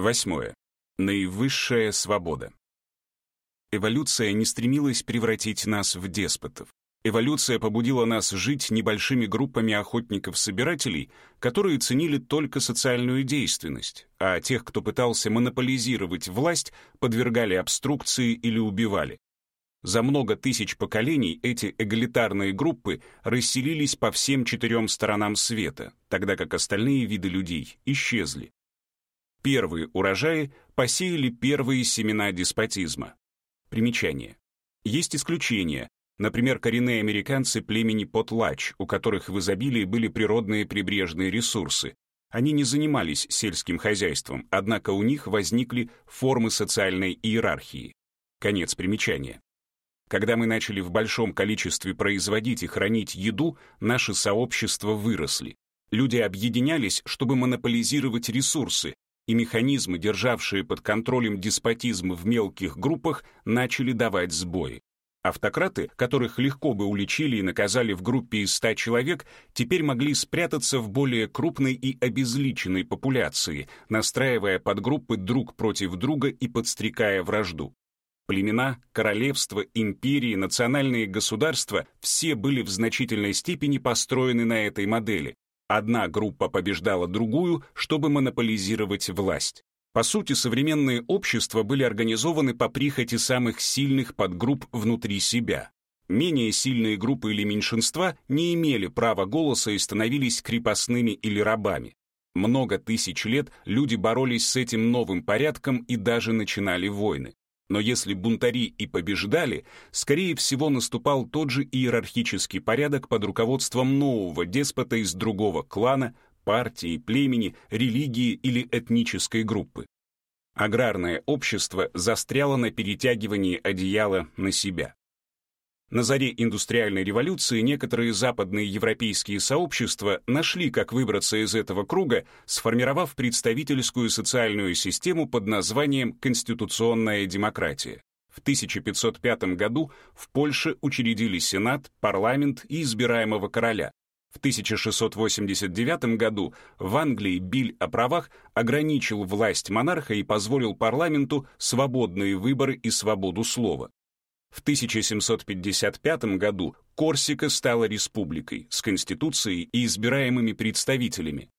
Восьмое. Наивысшая свобода. Эволюция не стремилась превратить нас в деспотов. Эволюция побудила нас жить небольшими группами охотников-собирателей, которые ценили только социальную действенность, а тех, кто пытался монополизировать власть, подвергали обструкции или убивали. За много тысяч поколений эти эгалитарные группы расселились по всем четырем сторонам света, тогда как остальные виды людей исчезли. Первые урожаи посеяли первые семена деспотизма. Примечание. Есть исключения, Например, коренные американцы племени Потлач, у которых в изобилии были природные прибрежные ресурсы. Они не занимались сельским хозяйством, однако у них возникли формы социальной иерархии. Конец примечания. Когда мы начали в большом количестве производить и хранить еду, наши сообщества выросли. Люди объединялись, чтобы монополизировать ресурсы, и механизмы, державшие под контролем деспотизм в мелких группах, начали давать сбои. Автократы, которых легко бы уличили и наказали в группе из 100 человек, теперь могли спрятаться в более крупной и обезличенной популяции, настраивая подгруппы друг против друга и подстрекая вражду. Племена, королевства, империи, национальные государства все были в значительной степени построены на этой модели. Одна группа побеждала другую, чтобы монополизировать власть. По сути, современные общества были организованы по прихоти самых сильных подгрупп внутри себя. Менее сильные группы или меньшинства не имели права голоса и становились крепостными или рабами. Много тысяч лет люди боролись с этим новым порядком и даже начинали войны. Но если бунтари и побеждали, скорее всего наступал тот же иерархический порядок под руководством нового деспота из другого клана, партии, племени, религии или этнической группы. Аграрное общество застряло на перетягивании одеяла на себя. На заре индустриальной революции некоторые западные европейские сообщества нашли, как выбраться из этого круга, сформировав представительскую социальную систему под названием «конституционная демократия». В 1505 году в Польше учредили Сенат, парламент и избираемого короля, в 1689 году в Англии Биль о правах ограничил власть монарха и позволил парламенту свободные выборы и свободу слова. В 1755 году Корсика стала республикой с конституцией и избираемыми представителями.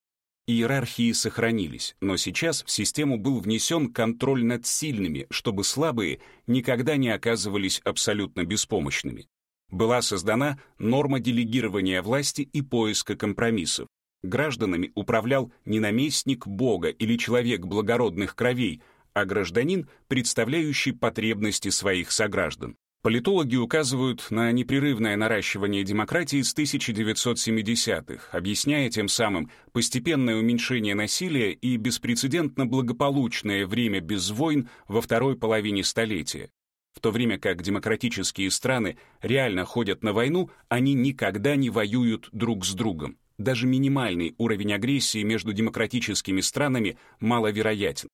Иерархии сохранились, но сейчас в систему был внесен контроль над сильными, чтобы слабые никогда не оказывались абсолютно беспомощными была создана норма делегирования власти и поиска компромиссов. Гражданами управлял не наместник Бога или человек благородных кровей, а гражданин, представляющий потребности своих сограждан. Политологи указывают на непрерывное наращивание демократии с 1970-х, объясняя тем самым постепенное уменьшение насилия и беспрецедентно благополучное время без войн во второй половине столетия. В то время как демократические страны реально ходят на войну, они никогда не воюют друг с другом. Даже минимальный уровень агрессии между демократическими странами маловероятен.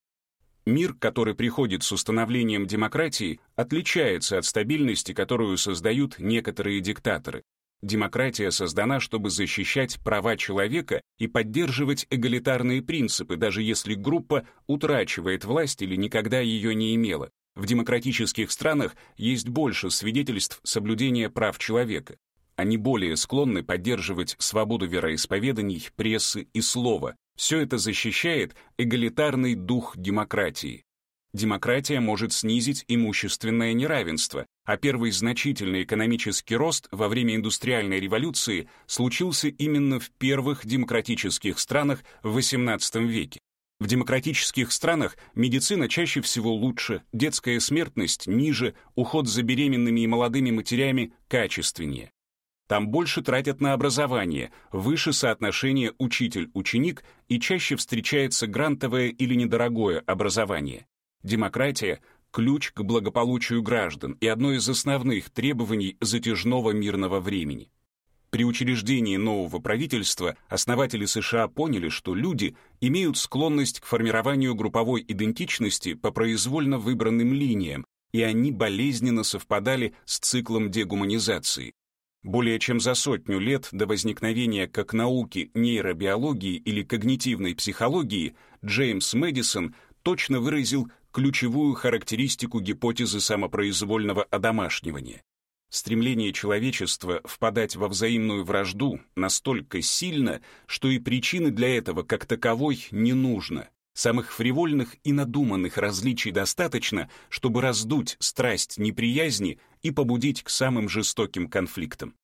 Мир, который приходит с установлением демократии, отличается от стабильности, которую создают некоторые диктаторы. Демократия создана, чтобы защищать права человека и поддерживать эгалитарные принципы, даже если группа утрачивает власть или никогда ее не имела. В демократических странах есть больше свидетельств соблюдения прав человека. Они более склонны поддерживать свободу вероисповеданий, прессы и слова. Все это защищает эгалитарный дух демократии. Демократия может снизить имущественное неравенство, а первый значительный экономический рост во время индустриальной революции случился именно в первых демократических странах в XVIII веке. В демократических странах медицина чаще всего лучше, детская смертность ниже, уход за беременными и молодыми матерями качественнее. Там больше тратят на образование, выше соотношение учитель-ученик и чаще встречается грантовое или недорогое образование. Демократия — ключ к благополучию граждан и одно из основных требований затяжного мирного времени. При учреждении нового правительства основатели США поняли, что люди имеют склонность к формированию групповой идентичности по произвольно выбранным линиям, и они болезненно совпадали с циклом дегуманизации. Более чем за сотню лет до возникновения как науки нейробиологии или когнитивной психологии Джеймс Мэдисон точно выразил ключевую характеристику гипотезы самопроизвольного одомашнивания. Стремление человечества впадать во взаимную вражду настолько сильно, что и причины для этого как таковой не нужно. Самых фривольных и надуманных различий достаточно, чтобы раздуть страсть неприязни и побудить к самым жестоким конфликтам.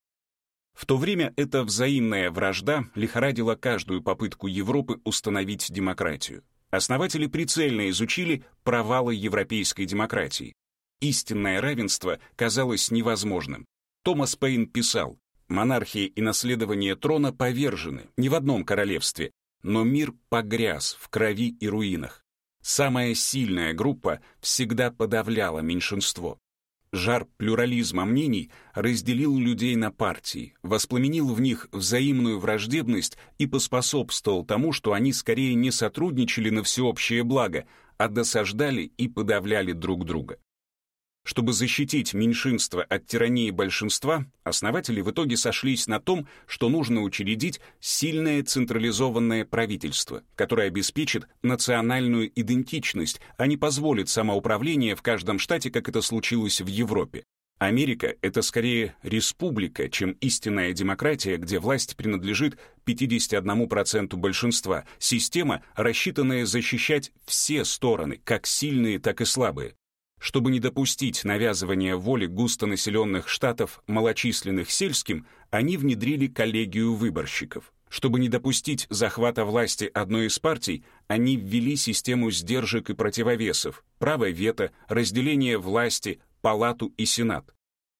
В то время эта взаимная вражда лихорадила каждую попытку Европы установить демократию. Основатели прицельно изучили провалы европейской демократии. Истинное равенство казалось невозможным. Томас Пейн писал, «Монархия и наследование трона повержены ни в одном королевстве, но мир погряз в крови и руинах. Самая сильная группа всегда подавляла меньшинство. Жар плюрализма мнений разделил людей на партии, воспламенил в них взаимную враждебность и поспособствовал тому, что они скорее не сотрудничали на всеобщее благо, а досаждали и подавляли друг друга. Чтобы защитить меньшинство от тирании большинства, основатели в итоге сошлись на том, что нужно учредить сильное централизованное правительство, которое обеспечит национальную идентичность, а не позволит самоуправление в каждом штате, как это случилось в Европе. Америка — это скорее республика, чем истинная демократия, где власть принадлежит 51% большинства, система, рассчитанная защищать все стороны, как сильные, так и слабые. Чтобы не допустить навязывания воли густонаселенных штатов малочисленных сельским, они внедрили коллегию выборщиков. Чтобы не допустить захвата власти одной из партий, они ввели систему сдержек и противовесов, право вето, разделение власти, палату и сенат.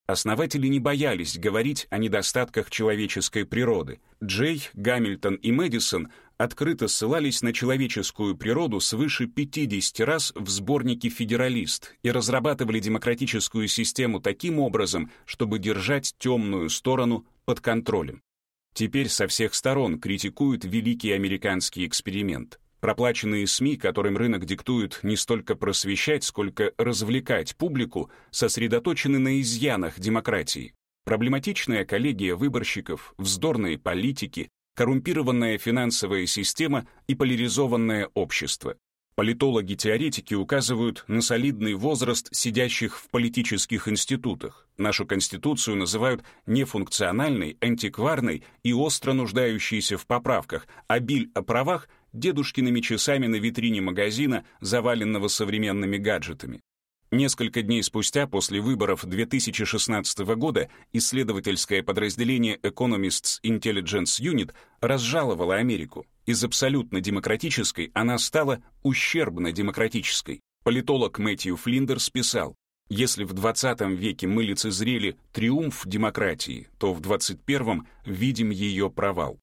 Основатели не боялись говорить о недостатках человеческой природы. Джей, Гамильтон и Мэдисон открыто ссылались на человеческую природу свыше 50 раз в сборнике «Федералист» и разрабатывали демократическую систему таким образом, чтобы держать темную сторону под контролем. Теперь со всех сторон критикуют великий американский эксперимент. Проплаченные СМИ, которым рынок диктует не столько просвещать, сколько развлекать публику, сосредоточены на изъянах демократии. Проблематичная коллегия выборщиков, вздорные политики, коррумпированная финансовая система и поляризованное общество. Политологи-теоретики указывают на солидный возраст сидящих в политических институтах. Нашу Конституцию называют нефункциональной, антикварной и остро нуждающейся в поправках, а биль о правах — дедушкиными часами на витрине магазина, заваленного современными гаджетами. Несколько дней спустя, после выборов 2016 года, исследовательское подразделение Economists Intelligence Unit разжаловало Америку. Из абсолютно демократической она стала ущербно демократической. Политолог Мэтью Флиндерс писал, если в 20 веке мы лицезрели триумф демократии, то в 21 видим ее провал.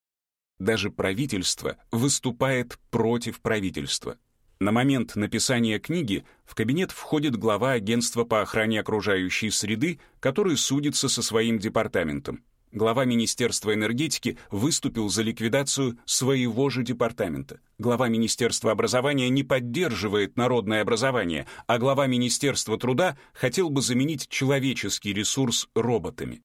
Даже правительство выступает против правительства. На момент написания книги в кабинет входит глава агентства по охране окружающей среды, который судится со своим департаментом. Глава Министерства энергетики выступил за ликвидацию своего же департамента. Глава Министерства образования не поддерживает народное образование, а глава Министерства труда хотел бы заменить человеческий ресурс роботами.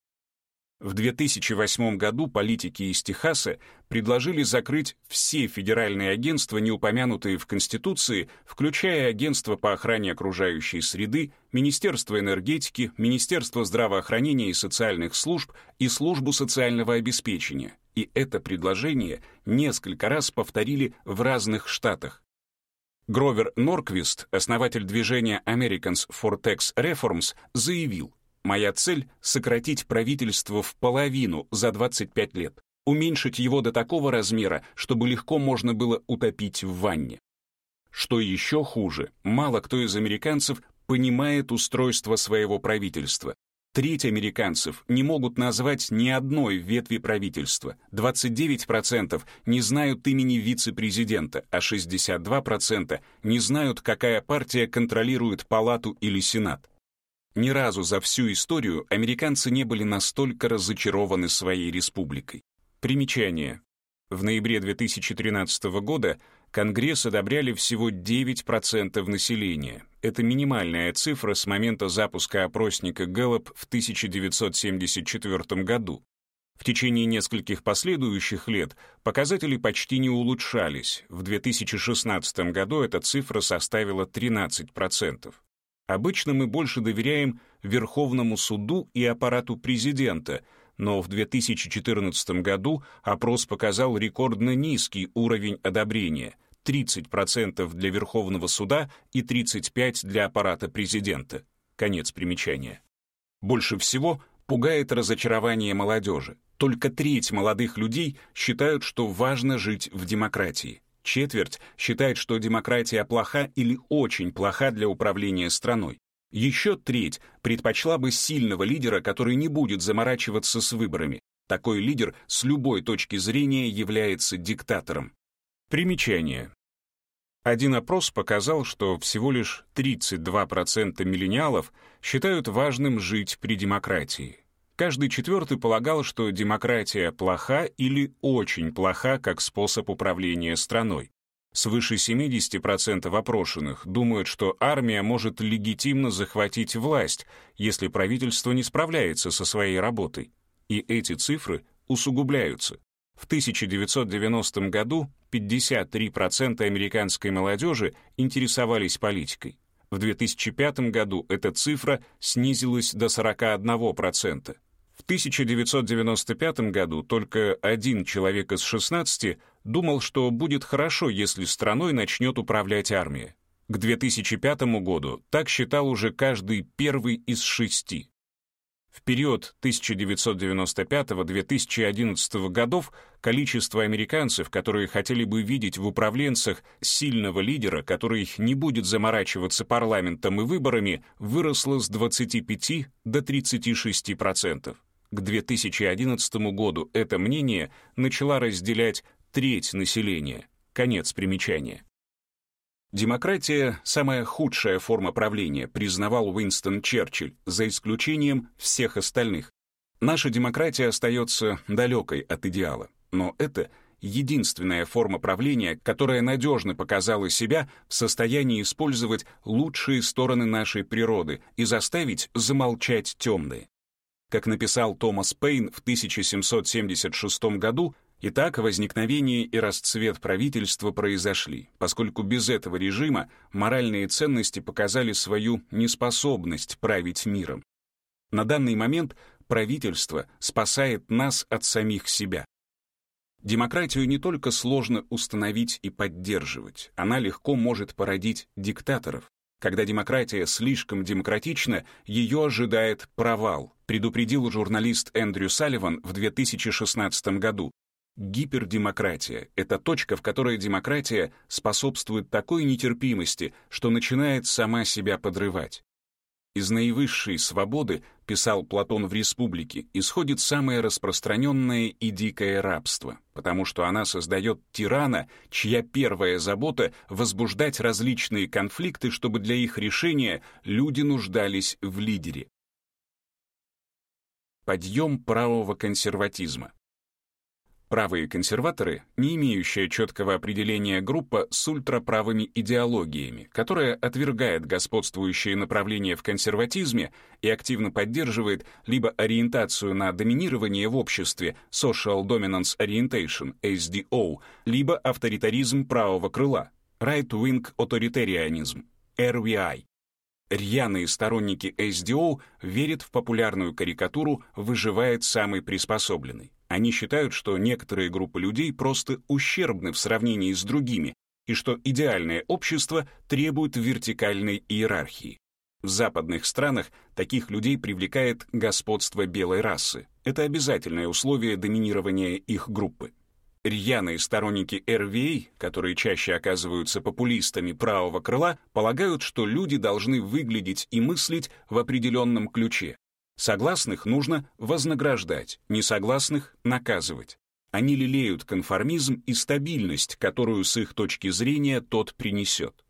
В 2008 году политики из Техаса предложили закрыть все федеральные агентства, не упомянутые в Конституции, включая Агентство по охране окружающей среды, Министерство энергетики, Министерство здравоохранения и социальных служб и Службу социального обеспечения. И это предложение несколько раз повторили в разных штатах. Гровер Норквист, основатель движения Americans for Tax Reforms, заявил, Моя цель — сократить правительство в половину за 25 лет, уменьшить его до такого размера, чтобы легко можно было утопить в ванне. Что еще хуже, мало кто из американцев понимает устройство своего правительства. Треть американцев не могут назвать ни одной ветви правительства, 29% не знают имени вице-президента, а 62% не знают, какая партия контролирует палату или сенат. Ни разу за всю историю американцы не были настолько разочарованы своей республикой. Примечание. В ноябре 2013 года Конгресс одобряли всего 9% населения. Это минимальная цифра с момента запуска опросника Gallup в 1974 году. В течение нескольких последующих лет показатели почти не улучшались. В 2016 году эта цифра составила 13%. Обычно мы больше доверяем Верховному суду и аппарату президента, но в 2014 году опрос показал рекордно низкий уровень одобрения — 30% для Верховного суда и 35% для аппарата президента. Конец примечания. Больше всего пугает разочарование молодежи. Только треть молодых людей считают, что важно жить в демократии. Четверть считает, что демократия плоха или очень плоха для управления страной. Еще треть предпочла бы сильного лидера, который не будет заморачиваться с выборами. Такой лидер с любой точки зрения является диктатором. Примечание. Один опрос показал, что всего лишь 32% миллениалов считают важным жить при демократии. Каждый четвертый полагал, что демократия плоха или очень плоха как способ управления страной. Свыше 70% опрошенных думают, что армия может легитимно захватить власть, если правительство не справляется со своей работой. И эти цифры усугубляются. В 1990 году 53% американской молодежи интересовались политикой. В 2005 году эта цифра снизилась до 41%. В 1995 году только один человек из 16 думал, что будет хорошо, если страной начнет управлять армия. К 2005 году так считал уже каждый первый из шести. В период 1995-2011 годов количество американцев, которые хотели бы видеть в управленцах сильного лидера, который не будет заморачиваться парламентом и выборами, выросло с 25 до 36%. К 2011 году это мнение начала разделять треть населения. Конец примечания. Демократия — самая худшая форма правления, признавал Уинстон Черчилль, за исключением всех остальных. Наша демократия остается далекой от идеала, но это единственная форма правления, которая надежно показала себя в состоянии использовать лучшие стороны нашей природы и заставить замолчать темные. Как написал Томас Пейн в 1776 году, Итак, возникновение и расцвет правительства произошли, поскольку без этого режима моральные ценности показали свою неспособность править миром. На данный момент правительство спасает нас от самих себя. Демократию не только сложно установить и поддерживать, она легко может породить диктаторов. Когда демократия слишком демократична, ее ожидает провал, предупредил журналист Эндрю Салливан в 2016 году, Гипердемократия — это точка, в которой демократия способствует такой нетерпимости, что начинает сама себя подрывать. Из наивысшей свободы, писал Платон в «Республике», исходит самое распространенное и дикое рабство, потому что она создает тирана, чья первая забота — возбуждать различные конфликты, чтобы для их решения люди нуждались в лидере. Подъем правого консерватизма. Правые консерваторы, не имеющая четкого определения группа с ультраправыми идеологиями, которая отвергает господствующие направления в консерватизме и активно поддерживает либо ориентацию на доминирование в обществе Social Dominance Orientation, SDO, либо авторитаризм правого крыла, Right-Wing Authoritarianism, RWI. Рьяные сторонники SDO верят в популярную карикатуру «выживает самый приспособленный». Они считают, что некоторые группы людей просто ущербны в сравнении с другими, и что идеальное общество требует вертикальной иерархии. В западных странах таких людей привлекает господство белой расы. Это обязательное условие доминирования их группы. Рьяные сторонники РВА, которые чаще оказываются популистами правого крыла, полагают, что люди должны выглядеть и мыслить в определенном ключе, Согласных нужно вознаграждать, несогласных — наказывать. Они лелеют конформизм и стабильность, которую с их точки зрения тот принесет.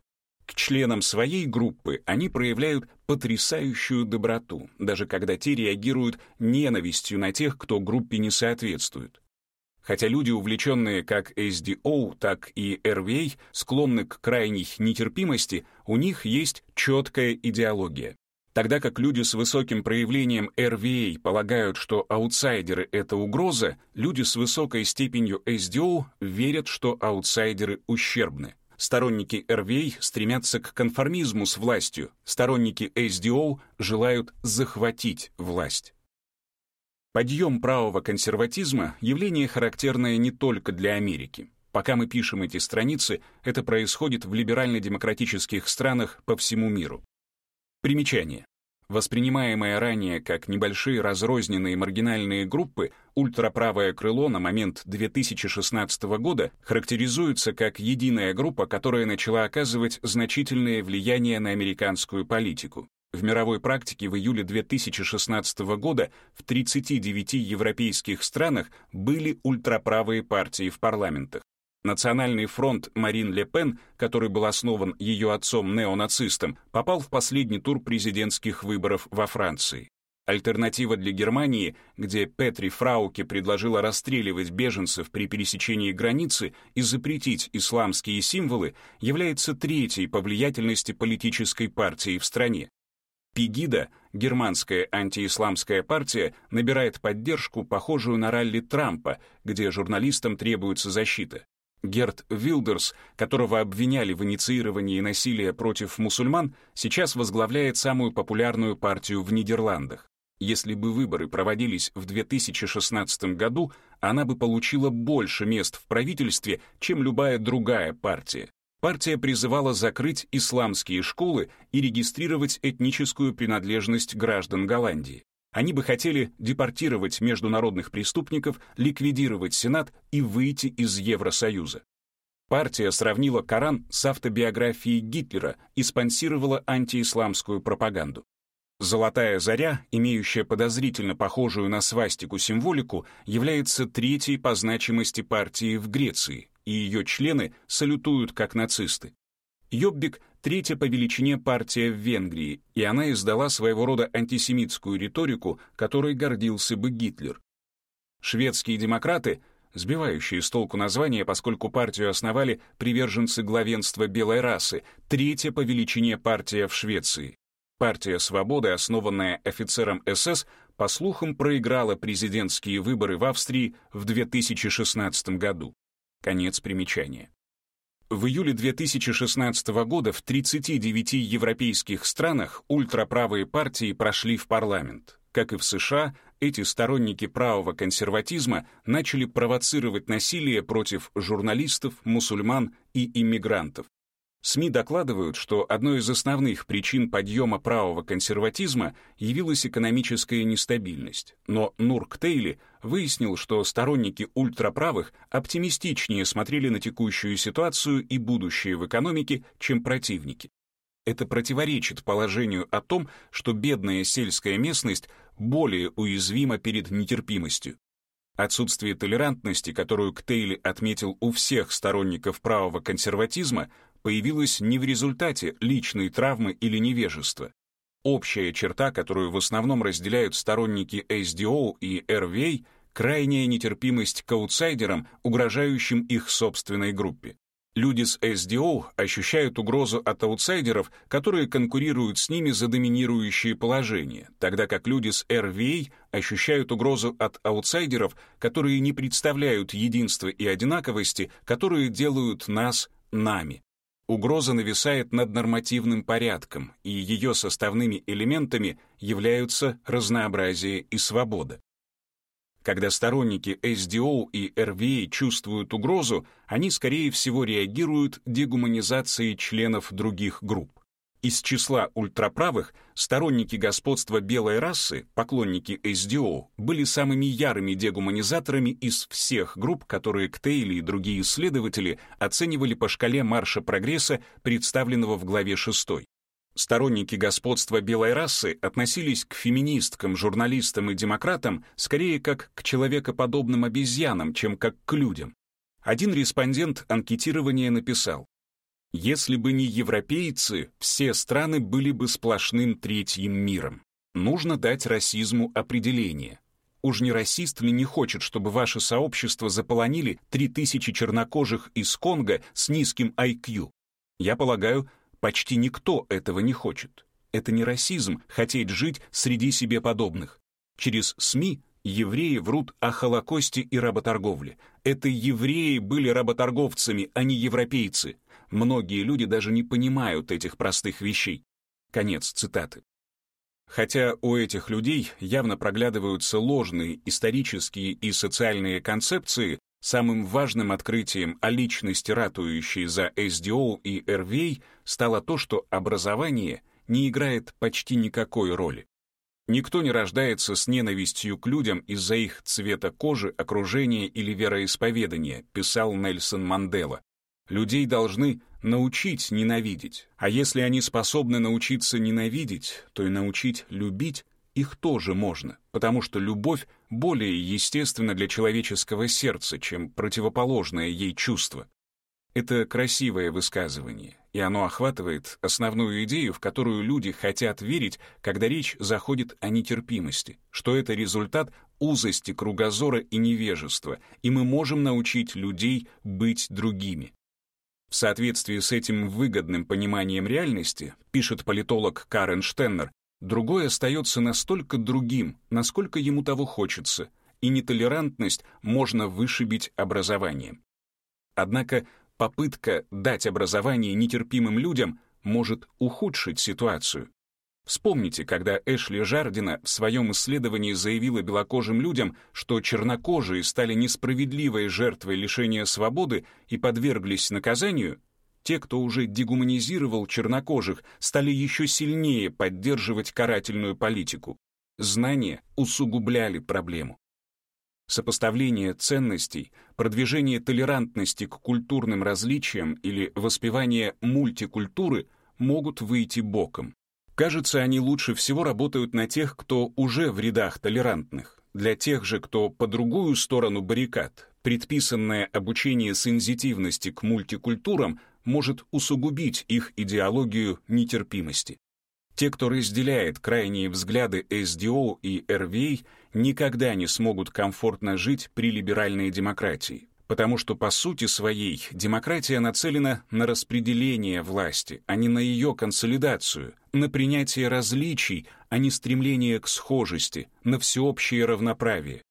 К членам своей группы они проявляют потрясающую доброту, даже когда те реагируют ненавистью на тех, кто группе не соответствует. Хотя люди, увлеченные как SDO, так и RVA, склонны к крайней нетерпимости, у них есть четкая идеология. Тогда как люди с высоким проявлением RVA полагают, что аутсайдеры — это угроза, люди с высокой степенью SDO верят, что аутсайдеры ущербны. Сторонники RVA стремятся к конформизму с властью, сторонники SDO желают захватить власть. Подъем правого консерватизма — явление характерное не только для Америки. Пока мы пишем эти страницы, это происходит в либерально-демократических странах по всему миру. Примечание. Воспринимаемые ранее как небольшие разрозненные маргинальные группы, ультраправое крыло на момент 2016 года характеризуется как единая группа, которая начала оказывать значительное влияние на американскую политику. В мировой практике в июле 2016 года в 39 европейских странах были ультраправые партии в парламентах. Национальный фронт Марин Ле Пен, который был основан ее отцом-неонацистом, попал в последний тур президентских выборов во Франции. Альтернатива для Германии, где Петри Фрауке предложила расстреливать беженцев при пересечении границы и запретить исламские символы, является третьей по влиятельности политической партией в стране. Пегида, германская антиисламская партия, набирает поддержку, похожую на ралли Трампа, где журналистам требуется защита. Герт Вилдерс, которого обвиняли в инициировании насилия против мусульман, сейчас возглавляет самую популярную партию в Нидерландах. Если бы выборы проводились в 2016 году, она бы получила больше мест в правительстве, чем любая другая партия. Партия призывала закрыть исламские школы и регистрировать этническую принадлежность граждан Голландии. Они бы хотели депортировать международных преступников, ликвидировать Сенат и выйти из Евросоюза. Партия сравнила Коран с автобиографией Гитлера и спонсировала антиисламскую пропаганду. Золотая заря, имеющая подозрительно похожую на свастику символику, является третьей по значимости партией в Греции, и ее члены салютуют как нацисты. Йоббик — третья по величине партия в Венгрии, и она издала своего рода антисемитскую риторику, которой гордился бы Гитлер. Шведские демократы — сбивающие с толку название, поскольку партию основали приверженцы главенства белой расы, третья по величине партия в Швеции. Партия свободы, основанная офицером СС, по слухам проиграла президентские выборы в Австрии в 2016 году. Конец примечания. В июле 2016 года в 39 европейских странах ультраправые партии прошли в парламент. Как и в США, эти сторонники правого консерватизма начали провоцировать насилие против журналистов, мусульман и иммигрантов. СМИ докладывают, что одной из основных причин подъема правого консерватизма явилась экономическая нестабильность. Но Нурк Тейли выяснил, что сторонники ультраправых оптимистичнее смотрели на текущую ситуацию и будущее в экономике, чем противники. Это противоречит положению о том, что бедная сельская местность более уязвима перед нетерпимостью. Отсутствие толерантности, которую Ктейли отметил у всех сторонников правого консерватизма, появилась не в результате личной травмы или невежества. Общая черта, которую в основном разделяют сторонники SDO и RVA, крайняя нетерпимость к аутсайдерам, угрожающим их собственной группе. Люди с SDO ощущают угрозу от аутсайдеров, которые конкурируют с ними за доминирующее положение, тогда как люди с RVA ощущают угрозу от аутсайдеров, которые не представляют единства и одинаковости, которые делают нас нами. Угроза нависает над нормативным порядком, и ее составными элементами являются разнообразие и свобода. Когда сторонники SDO и RVA чувствуют угрозу, они, скорее всего, реагируют дегуманизацией членов других групп. Из числа ультраправых сторонники господства белой расы, поклонники SDO, были самыми ярыми дегуманизаторами из всех групп, которые Ктейли и другие исследователи оценивали по шкале марша прогресса, представленного в главе 6. Сторонники господства белой расы относились к феминисткам, журналистам и демократам скорее как к человекоподобным обезьянам, чем как к людям. Один респондент анкетирования написал, если бы не европейцы, все страны были бы сплошным третьим миром. Нужно дать расизму определение. Уж не расист ли не хочет, чтобы ваше сообщество заполонили 3000 чернокожих из Конго с низким IQ? Я полагаю, почти никто этого не хочет. Это не расизм — хотеть жить среди себе подобных. Через СМИ евреи врут о Холокосте и работорговле. Это евреи были работорговцами, а не европейцы. Многие люди даже не понимают этих простых вещей. Конец цитаты. Хотя у этих людей явно проглядываются ложные исторические и социальные концепции, самым важным открытием о личности, ратующей за SDO и RVA, стало то, что образование не играет почти никакой роли. Никто не рождается с ненавистью к людям из-за их цвета кожи, окружения или вероисповедания, писал Нельсон Мандела. Людей должны научить ненавидеть. А если они способны научиться ненавидеть, то и научить любить их тоже можно, потому что любовь более естественна для человеческого сердца, чем противоположное ей чувство. Это красивое высказывание, и оно охватывает основную идею, в которую люди хотят верить, когда речь заходит о нетерпимости, что это результат узости кругозора и невежества, и мы можем научить людей быть другими. В соответствии с этим выгодным пониманием реальности, пишет политолог Карен Штеннер, другой остается настолько другим, насколько ему того хочется, и нетолерантность можно вышибить образованием. Однако попытка дать образование нетерпимым людям может ухудшить ситуацию. Вспомните, когда Эшли Жардина в своем исследовании заявила белокожим людям, что чернокожие стали несправедливой жертвой лишения свободы и подверглись наказанию, те, кто уже дегуманизировал чернокожих, стали еще сильнее поддерживать карательную политику. Знания усугубляли проблему. Сопоставление ценностей, продвижение толерантности к культурным различиям или воспевание мультикультуры могут выйти боком. Кажется, они лучше всего работают на тех, кто уже в рядах толерантных. Для тех же, кто по другую сторону баррикад, предписанное обучение сензитивности к мультикультурам может усугубить их идеологию нетерпимости. Те, кто разделяет крайние взгляды СДО и РВА, никогда не смогут комфортно жить при либеральной демократии, потому что по сути своей демократия нацелена на распределение власти, а не на ее консолидацию, на принятие различий, а не стремление к схожести, на всеобщее равноправие.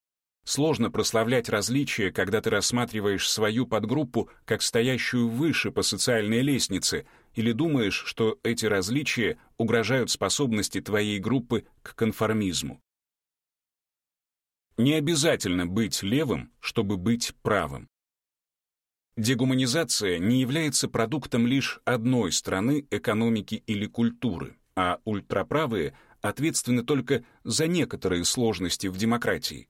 Сложно прославлять различия, когда ты рассматриваешь свою подгруппу как стоящую выше по социальной лестнице или думаешь, что эти различия угрожают способности твоей группы к конформизму. Не обязательно быть левым, чтобы быть правым. Дегуманизация не является продуктом лишь одной страны, экономики или культуры, а ультраправые ответственны только за некоторые сложности в демократии.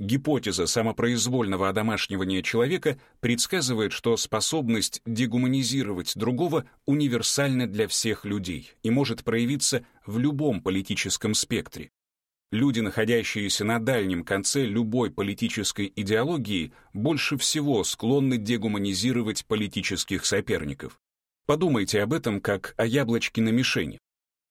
Гипотеза самопроизвольного одомашнивания человека предсказывает, что способность дегуманизировать другого универсальна для всех людей и может проявиться в любом политическом спектре. Люди, находящиеся на дальнем конце любой политической идеологии, больше всего склонны дегуманизировать политических соперников. Подумайте об этом как о яблочке на мишени.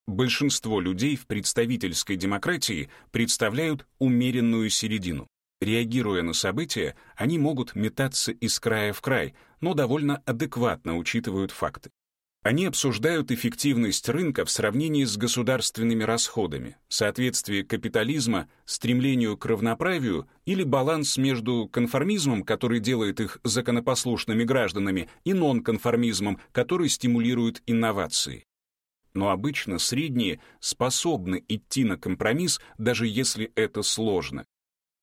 Большинство людей в представительской демократии представляют умеренную середину. Реагируя на события, они могут метаться из края в край, но довольно адекватно учитывают факты. Они обсуждают эффективность рынка в сравнении с государственными расходами, соответствие капитализма стремлению к равноправию или баланс между конформизмом, который делает их законопослушными гражданами, и нонконформизмом, который стимулирует инновации. Но обычно средние способны идти на компромисс, даже если это сложно.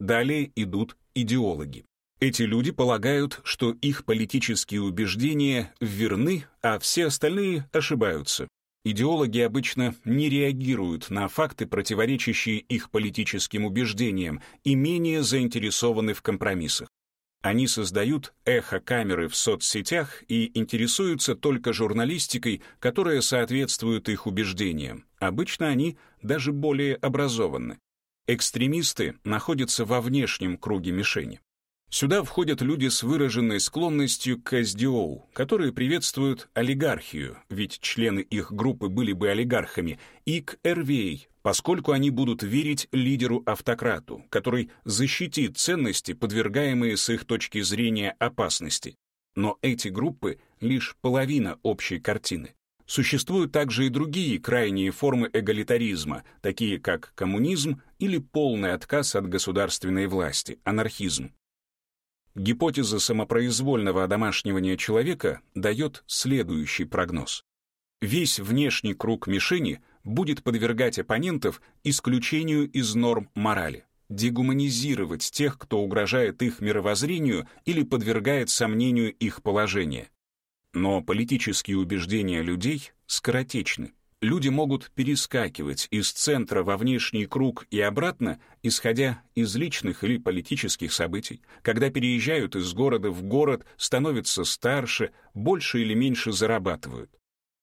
Далее идут идеологи. Эти люди полагают, что их политические убеждения верны, а все остальные ошибаются. Идеологи обычно не реагируют на факты, противоречащие их политическим убеждениям, и менее заинтересованы в компромиссах. Они создают эхо-камеры в соцсетях и интересуются только журналистикой, которая соответствует их убеждениям. Обычно они даже более образованы. Экстремисты находятся во внешнем круге мишени. Сюда входят люди с выраженной склонностью к СДО, которые приветствуют олигархию, ведь члены их группы были бы олигархами, и к РВА, поскольку они будут верить лидеру-автократу, который защитит ценности, подвергаемые с их точки зрения опасности. Но эти группы — лишь половина общей картины. Существуют также и другие крайние формы эгалитаризма, такие как коммунизм или полный отказ от государственной власти, анархизм. Гипотеза самопроизвольного одомашнивания человека дает следующий прогноз. Весь внешний круг мишени будет подвергать оппонентов исключению из норм морали, дегуманизировать тех, кто угрожает их мировоззрению или подвергает сомнению их положение. Но политические убеждения людей скоротечны. Люди могут перескакивать из центра во внешний круг и обратно, исходя из личных или политических событий. Когда переезжают из города в город, становятся старше, больше или меньше зарабатывают.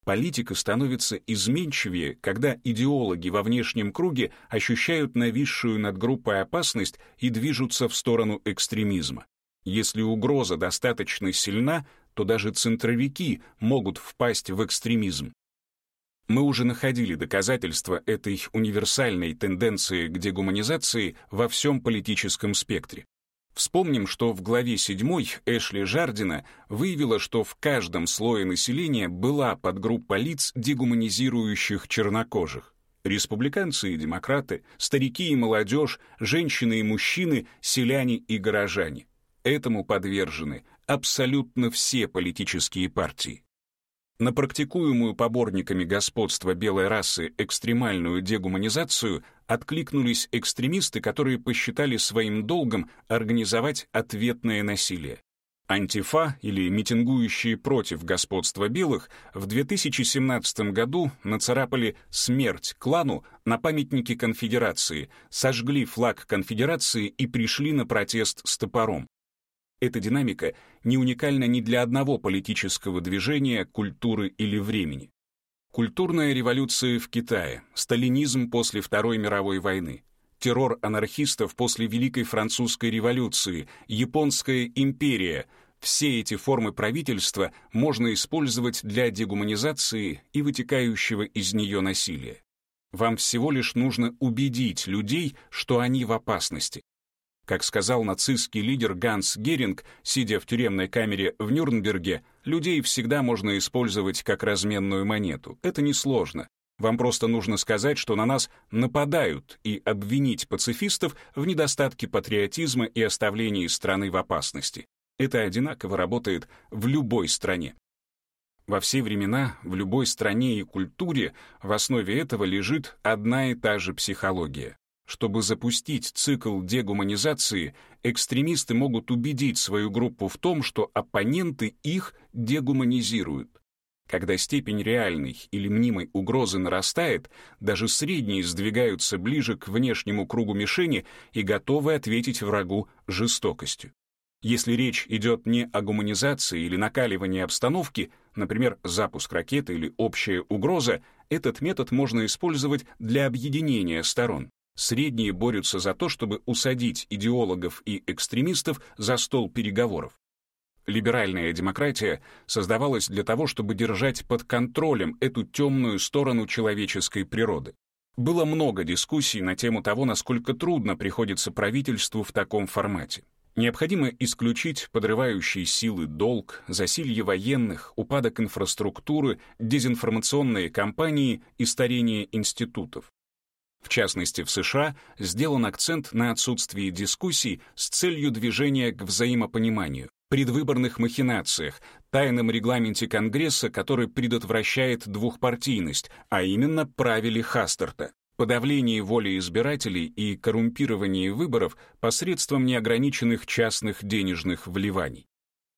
Политика становится изменчивее, когда идеологи во внешнем круге ощущают нависшую над группой опасность и движутся в сторону экстремизма. Если угроза достаточно сильна, то даже центровики могут впасть в экстремизм. Мы уже находили доказательства этой универсальной тенденции к дегуманизации во всем политическом спектре. Вспомним, что в главе 7 Эшли Жардина выявила, что в каждом слое населения была подгруппа лиц, дегуманизирующих чернокожих. Республиканцы и демократы, старики и молодежь, женщины и мужчины, селяне и горожане. Этому подвержены абсолютно все политические партии. На практикуемую поборниками господства белой расы экстремальную дегуманизацию откликнулись экстремисты, которые посчитали своим долгом организовать ответное насилие. Антифа, или митингующие против господства белых, в 2017 году нацарапали «Смерть клану» на памятнике конфедерации, сожгли флаг конфедерации и пришли на протест с топором. Эта динамика не уникальна ни для одного политического движения, культуры или времени. Культурная революция в Китае, сталинизм после Второй мировой войны, террор анархистов после Великой Французской революции, Японская империя — все эти формы правительства можно использовать для дегуманизации и вытекающего из нее насилия. Вам всего лишь нужно убедить людей, что они в опасности, как сказал нацистский лидер Ганс Геринг, сидя в тюремной камере в Нюрнберге, людей всегда можно использовать как разменную монету. Это несложно. Вам просто нужно сказать, что на нас нападают, и обвинить пацифистов в недостатке патриотизма и оставлении страны в опасности. Это одинаково работает в любой стране. Во все времена, в любой стране и культуре в основе этого лежит одна и та же психология. Чтобы запустить цикл дегуманизации, экстремисты могут убедить свою группу в том, что оппоненты их дегуманизируют. Когда степень реальной или мнимой угрозы нарастает, даже средние сдвигаются ближе к внешнему кругу мишени и готовы ответить врагу жестокостью. Если речь идет не о гуманизации или накаливании обстановки, например, запуск ракеты или общая угроза, этот метод можно использовать для объединения сторон. Средние борются за то, чтобы усадить идеологов и экстремистов за стол переговоров. Либеральная демократия создавалась для того, чтобы держать под контролем эту темную сторону человеческой природы. Было много дискуссий на тему того, насколько трудно приходится правительству в таком формате. Необходимо исключить подрывающие силы долг, засилье военных, упадок инфраструктуры, дезинформационные кампании и старение институтов. В частности, в США сделан акцент на отсутствии дискуссий с целью движения к взаимопониманию, предвыборных махинациях, тайном регламенте Конгресса, который предотвращает двухпартийность, а именно правиле Хастерта, подавлении воли избирателей и коррумпировании выборов посредством неограниченных частных денежных вливаний.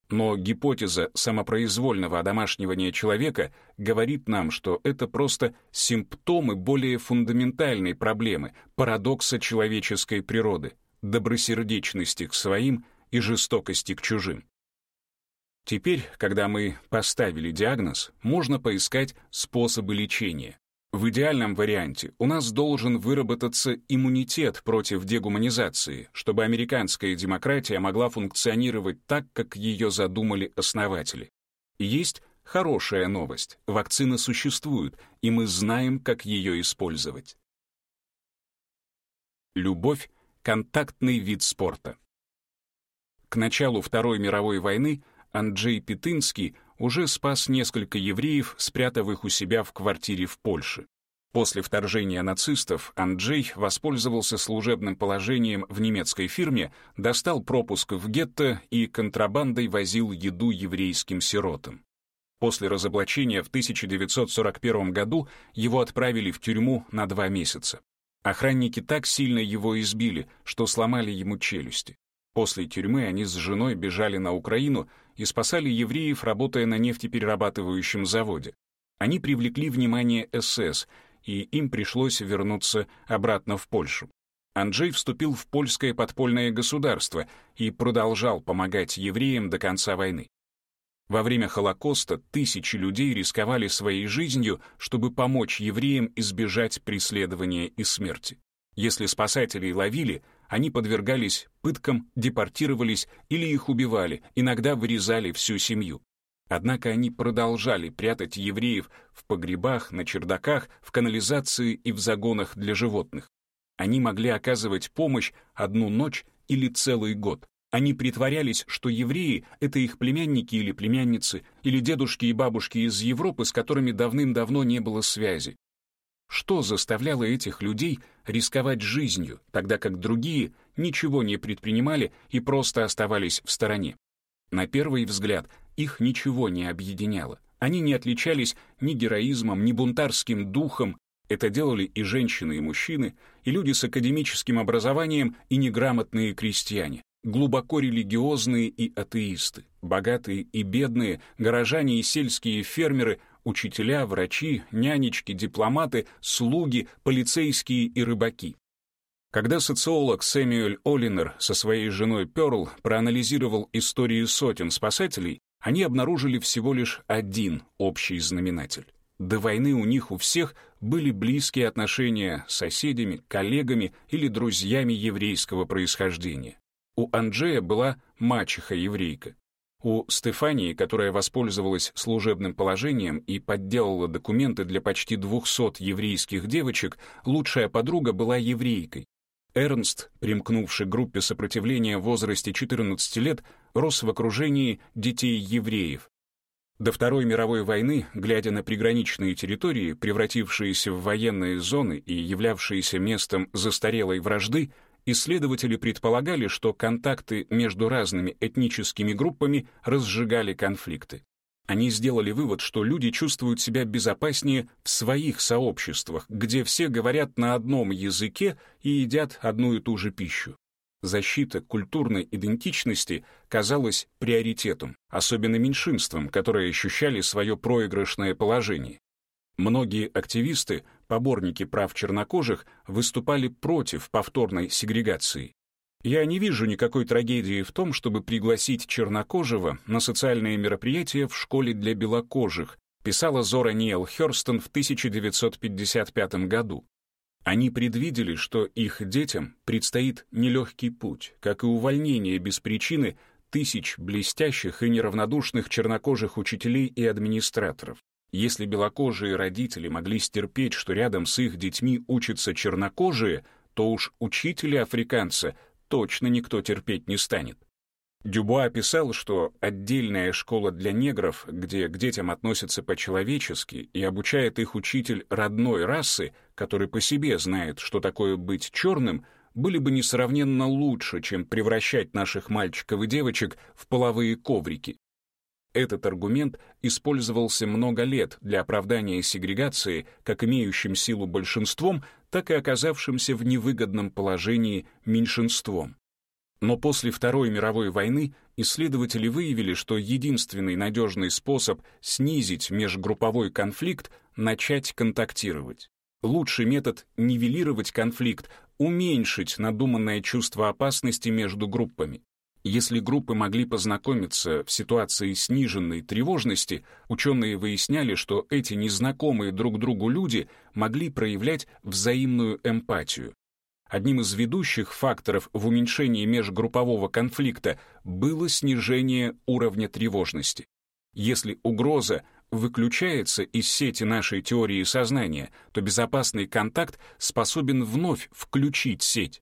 Но гипотеза самопроизвольного одомашнивания человека говорит нам, что это просто симптомы более фундаментальной проблемы, парадокса человеческой природы, добросердечности к своим и жестокости к чужим. Теперь, когда мы поставили диагноз, можно поискать способы лечения. В идеальном варианте у нас должен выработаться иммунитет против дегуманизации, чтобы американская демократия могла функционировать так, как ее задумали основатели. есть хорошая новость. Вакцина существует, и мы знаем, как ее использовать. Любовь — контактный вид спорта. К началу Второй мировой войны Анджей Петынский уже спас несколько евреев, спрятав их у себя в квартире в Польше. После вторжения нацистов Анджей воспользовался служебным положением в немецкой фирме, достал пропуск в гетто и контрабандой возил еду еврейским сиротам. После разоблачения в 1941 году его отправили в тюрьму на два месяца. Охранники так сильно его избили, что сломали ему челюсти. После тюрьмы они с женой бежали на Украину и спасали евреев, работая на нефтеперерабатывающем заводе. Они привлекли внимание СС, и им пришлось вернуться обратно в Польшу. Анджей вступил в польское подпольное государство и продолжал помогать евреям до конца войны. Во время Холокоста тысячи людей рисковали своей жизнью, чтобы помочь евреям избежать преследования и смерти. Если спасателей ловили, они подвергались пыткам, депортировались или их убивали, иногда вырезали всю семью. Однако они продолжали прятать евреев в погребах, на чердаках, в канализации и в загонах для животных. Они могли оказывать помощь одну ночь или целый год. Они притворялись, что евреи — это их племянники или племянницы, или дедушки и бабушки из Европы, с которыми давным-давно не было связи. Что заставляло этих людей рисковать жизнью, тогда как другие ничего не предпринимали и просто оставались в стороне? На первый взгляд их ничего не объединяло. Они не отличались ни героизмом, ни бунтарским духом. Это делали и женщины, и мужчины, и люди с академическим образованием, и неграмотные крестьяне глубоко религиозные и атеисты, богатые и бедные, горожане и сельские фермеры, учителя, врачи, нянечки, дипломаты, слуги, полицейские и рыбаки. Когда социолог Сэмюэль Олинер со своей женой Пёрл проанализировал истории сотен спасателей, они обнаружили всего лишь один общий знаменатель. До войны у них у всех были близкие отношения с соседями, коллегами или друзьями еврейского происхождения. У Анджея была мачеха-еврейка. У Стефании, которая воспользовалась служебным положением и подделала документы для почти 200 еврейских девочек, лучшая подруга была еврейкой. Эрнст, примкнувший к группе сопротивления в возрасте 14 лет, рос в окружении детей-евреев. До Второй мировой войны, глядя на приграничные территории, превратившиеся в военные зоны и являвшиеся местом застарелой вражды, исследователи предполагали, что контакты между разными этническими группами разжигали конфликты. Они сделали вывод, что люди чувствуют себя безопаснее в своих сообществах, где все говорят на одном языке и едят одну и ту же пищу. Защита культурной идентичности казалась приоритетом, особенно меньшинствам, которые ощущали свое проигрышное положение. Многие активисты поборники прав чернокожих выступали против повторной сегрегации. Я не вижу никакой трагедии в том, чтобы пригласить чернокожего на социальные мероприятия в школе для белокожих, писала Зора Ниэл Хёрстон в 1955 году. Они предвидели, что их детям предстоит нелегкий путь, как и увольнение без причины тысяч блестящих и неравнодушных чернокожих учителей и администраторов. Если белокожие родители могли стерпеть, что рядом с их детьми учатся чернокожие, то уж учителя африканца точно никто терпеть не станет. Дюбуа описал, что отдельная школа для негров, где к детям относятся по-человечески и обучает их учитель родной расы, который по себе знает, что такое быть черным, были бы несравненно лучше, чем превращать наших мальчиков и девочек в половые коврики. Этот аргумент использовался много лет для оправдания сегрегации как имеющим силу большинством, так и оказавшимся в невыгодном положении меньшинством. Но после Второй мировой войны исследователи выявили, что единственный надежный способ снизить межгрупповой конфликт — начать контактировать. Лучший метод — нивелировать конфликт, уменьшить надуманное чувство опасности между группами. Если группы могли познакомиться в ситуации сниженной тревожности, ученые выясняли, что эти незнакомые друг другу люди могли проявлять взаимную эмпатию. Одним из ведущих факторов в уменьшении межгруппового конфликта было снижение уровня тревожности. Если угроза выключается из сети нашей теории сознания, то безопасный контакт способен вновь включить сеть.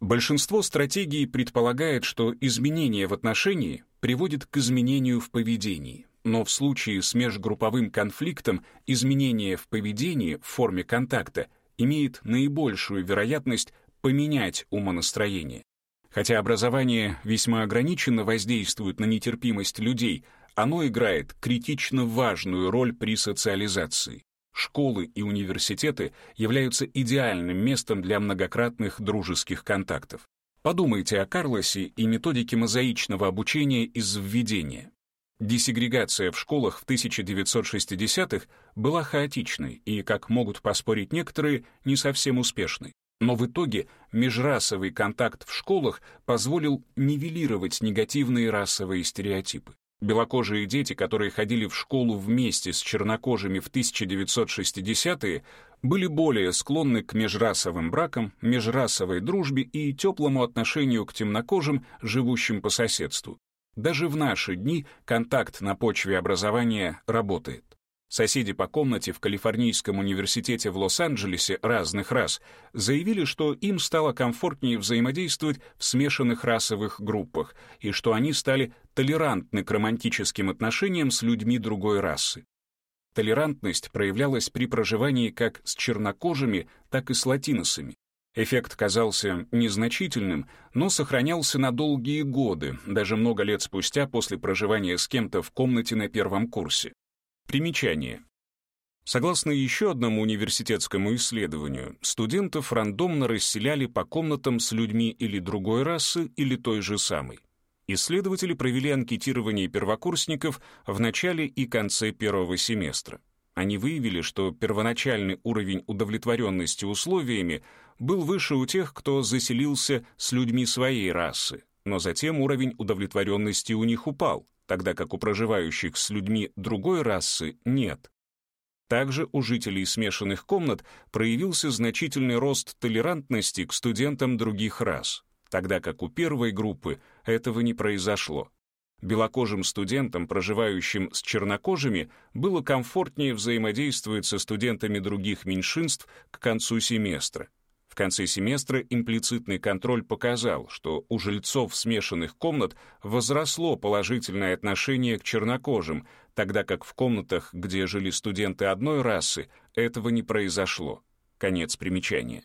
Большинство стратегий предполагает, что изменение в отношении приводит к изменению в поведении. Но в случае с межгрупповым конфликтом изменение в поведении в форме контакта имеет наибольшую вероятность поменять умонастроение. Хотя образование весьма ограниченно воздействует на нетерпимость людей, оно играет критично важную роль при социализации. Школы и университеты являются идеальным местом для многократных дружеских контактов. Подумайте о Карлосе и методике мозаичного обучения из введения. Десегрегация в школах в 1960-х была хаотичной и, как могут поспорить некоторые, не совсем успешной. Но в итоге межрасовый контакт в школах позволил нивелировать негативные расовые стереотипы. Белокожие дети, которые ходили в школу вместе с чернокожими в 1960-е, были более склонны к межрасовым бракам, межрасовой дружбе и теплому отношению к темнокожим, живущим по соседству. Даже в наши дни контакт на почве образования работает. Соседи по комнате в Калифорнийском университете в Лос-Анджелесе разных рас заявили, что им стало комфортнее взаимодействовать в смешанных расовых группах и что они стали толерантны к романтическим отношениям с людьми другой расы. Толерантность проявлялась при проживании как с чернокожими, так и с латиносами. Эффект казался незначительным, но сохранялся на долгие годы, даже много лет спустя после проживания с кем-то в комнате на первом курсе. Примечание. Согласно еще одному университетскому исследованию, студентов рандомно расселяли по комнатам с людьми или другой расы, или той же самой. Исследователи провели анкетирование первокурсников в начале и конце первого семестра. Они выявили, что первоначальный уровень удовлетворенности условиями был выше у тех, кто заселился с людьми своей расы, но затем уровень удовлетворенности у них упал, тогда как у проживающих с людьми другой расы нет. Также у жителей смешанных комнат проявился значительный рост толерантности к студентам других рас, тогда как у первой группы этого не произошло. Белокожим студентам, проживающим с чернокожими, было комфортнее взаимодействовать со студентами других меньшинств к концу семестра конце семестра имплицитный контроль показал, что у жильцов смешанных комнат возросло положительное отношение к чернокожим, тогда как в комнатах, где жили студенты одной расы, этого не произошло. Конец примечания.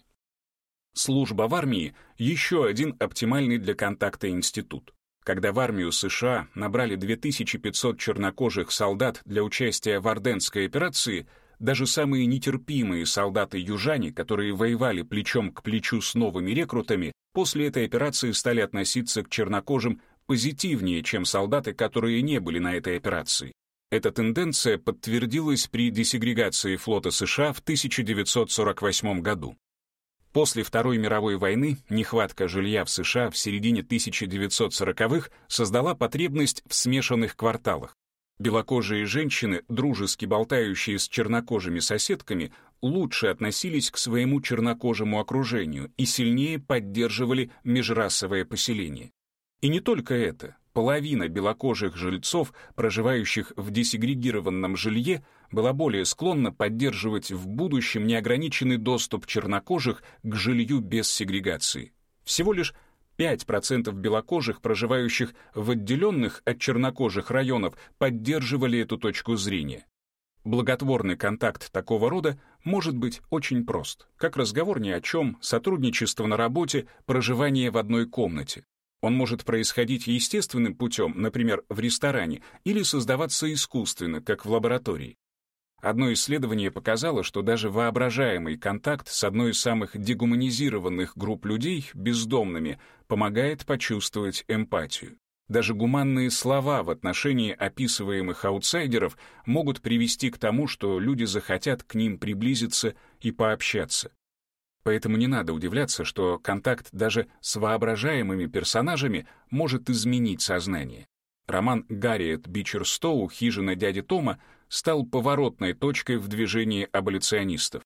Служба в армии — еще один оптимальный для контакта институт. Когда в армию США набрали 2500 чернокожих солдат для участия в Орденской операции — даже самые нетерпимые солдаты-южане, которые воевали плечом к плечу с новыми рекрутами, после этой операции стали относиться к чернокожим позитивнее, чем солдаты, которые не были на этой операции. Эта тенденция подтвердилась при десегрегации флота США в 1948 году. После Второй мировой войны нехватка жилья в США в середине 1940-х создала потребность в смешанных кварталах. Белокожие женщины, дружески болтающие с чернокожими соседками, лучше относились к своему чернокожему окружению и сильнее поддерживали межрасовое поселение. И не только это. Половина белокожих жильцов, проживающих в десегрегированном жилье, была более склонна поддерживать в будущем неограниченный доступ чернокожих к жилью без сегрегации. Всего лишь 5% белокожих, проживающих в отделенных от чернокожих районов, поддерживали эту точку зрения. Благотворный контакт такого рода может быть очень прост, как разговор ни о чем, сотрудничество на работе, проживание в одной комнате. Он может происходить естественным путем, например, в ресторане, или создаваться искусственно, как в лаборатории. Одно исследование показало, что даже воображаемый контакт с одной из самых дегуманизированных групп людей, бездомными, помогает почувствовать эмпатию. Даже гуманные слова в отношении описываемых аутсайдеров могут привести к тому, что люди захотят к ним приблизиться и пообщаться. Поэтому не надо удивляться, что контакт даже с воображаемыми персонажами может изменить сознание. Роман Гарриет Бичерстоу «Хижина дяди Тома» стал поворотной точкой в движении аболиционистов.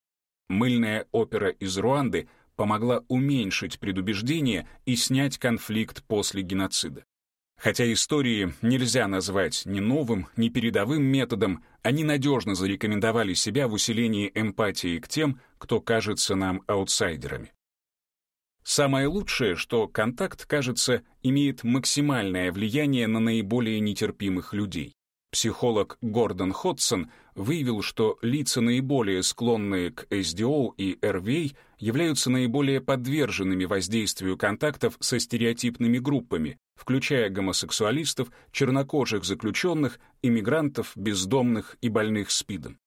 Мыльная опера из Руанды помогла уменьшить предубеждение и снять конфликт после геноцида. Хотя истории нельзя назвать ни новым, ни передовым методом, они надежно зарекомендовали себя в усилении эмпатии к тем, кто кажется нам аутсайдерами. Самое лучшее, что контакт, кажется, имеет максимальное влияние на наиболее нетерпимых людей. Психолог Гордон Ходсон выявил, что лица, наиболее склонные к SDO и RVA, являются наиболее подверженными воздействию контактов со стереотипными группами, включая гомосексуалистов, чернокожих заключенных, иммигрантов, бездомных и больных СПИДом.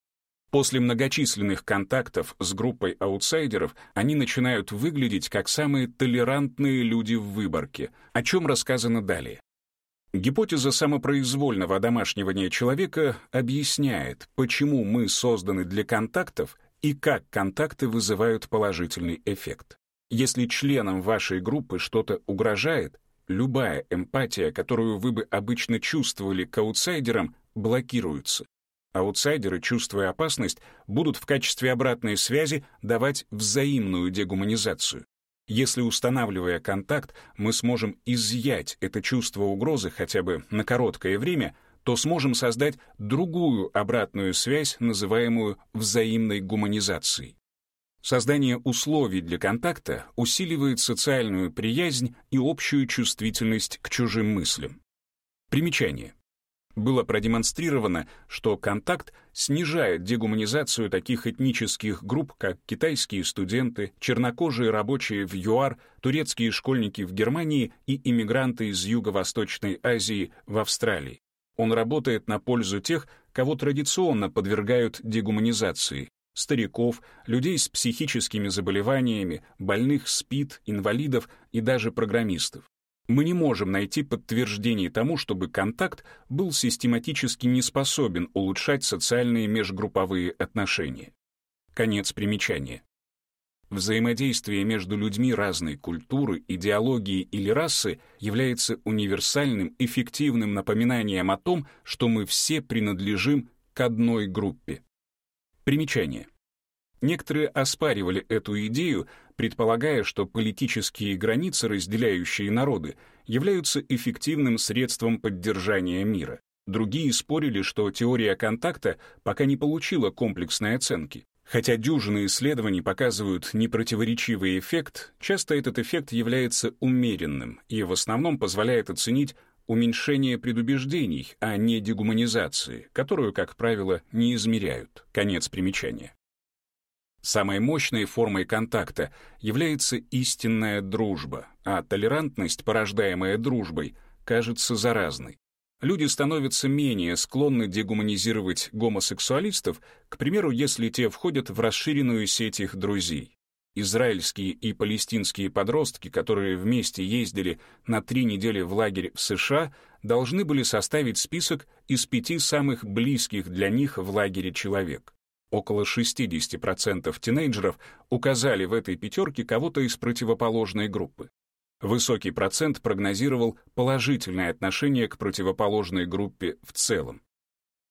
После многочисленных контактов с группой аутсайдеров они начинают выглядеть как самые толерантные люди в выборке, о чем рассказано далее. Гипотеза самопроизвольного одомашнивания человека объясняет, почему мы созданы для контактов и как контакты вызывают положительный эффект. Если членам вашей группы что-то угрожает, любая эмпатия, которую вы бы обычно чувствовали к аутсайдерам, блокируется. Аутсайдеры, чувствуя опасность, будут в качестве обратной связи давать взаимную дегуманизацию. Если, устанавливая контакт, мы сможем изъять это чувство угрозы хотя бы на короткое время, то сможем создать другую обратную связь, называемую взаимной гуманизацией. Создание условий для контакта усиливает социальную приязнь и общую чувствительность к чужим мыслям. Примечание. Было продемонстрировано, что контакт снижает дегуманизацию таких этнических групп, как китайские студенты, чернокожие рабочие в ЮАР, турецкие школьники в Германии и иммигранты из Юго-Восточной Азии в Австралии. Он работает на пользу тех, кого традиционно подвергают дегуманизации, стариков, людей с психическими заболеваниями, больных СПИД, инвалидов и даже программистов мы не можем найти подтверждений тому, чтобы контакт был систематически не способен улучшать социальные межгрупповые отношения. Конец примечания. Взаимодействие между людьми разной культуры, идеологии или расы является универсальным, эффективным напоминанием о том, что мы все принадлежим к одной группе. Примечание. Некоторые оспаривали эту идею, предполагая, что политические границы, разделяющие народы, являются эффективным средством поддержания мира. Другие спорили, что теория контакта пока не получила комплексной оценки. Хотя дюжины исследований показывают непротиворечивый эффект, часто этот эффект является умеренным и в основном позволяет оценить уменьшение предубеждений, а не дегуманизации, которую, как правило, не измеряют. Конец примечания. Самой мощной формой контакта является истинная дружба, а толерантность, порождаемая дружбой, кажется заразной. Люди становятся менее склонны дегуманизировать гомосексуалистов, к примеру, если те входят в расширенную сеть их друзей. Израильские и палестинские подростки, которые вместе ездили на три недели в лагерь в США, должны были составить список из пяти самых близких для них в лагере человек. Около 60% тинейджеров указали в этой пятерке кого-то из противоположной группы. Высокий процент прогнозировал положительное отношение к противоположной группе в целом.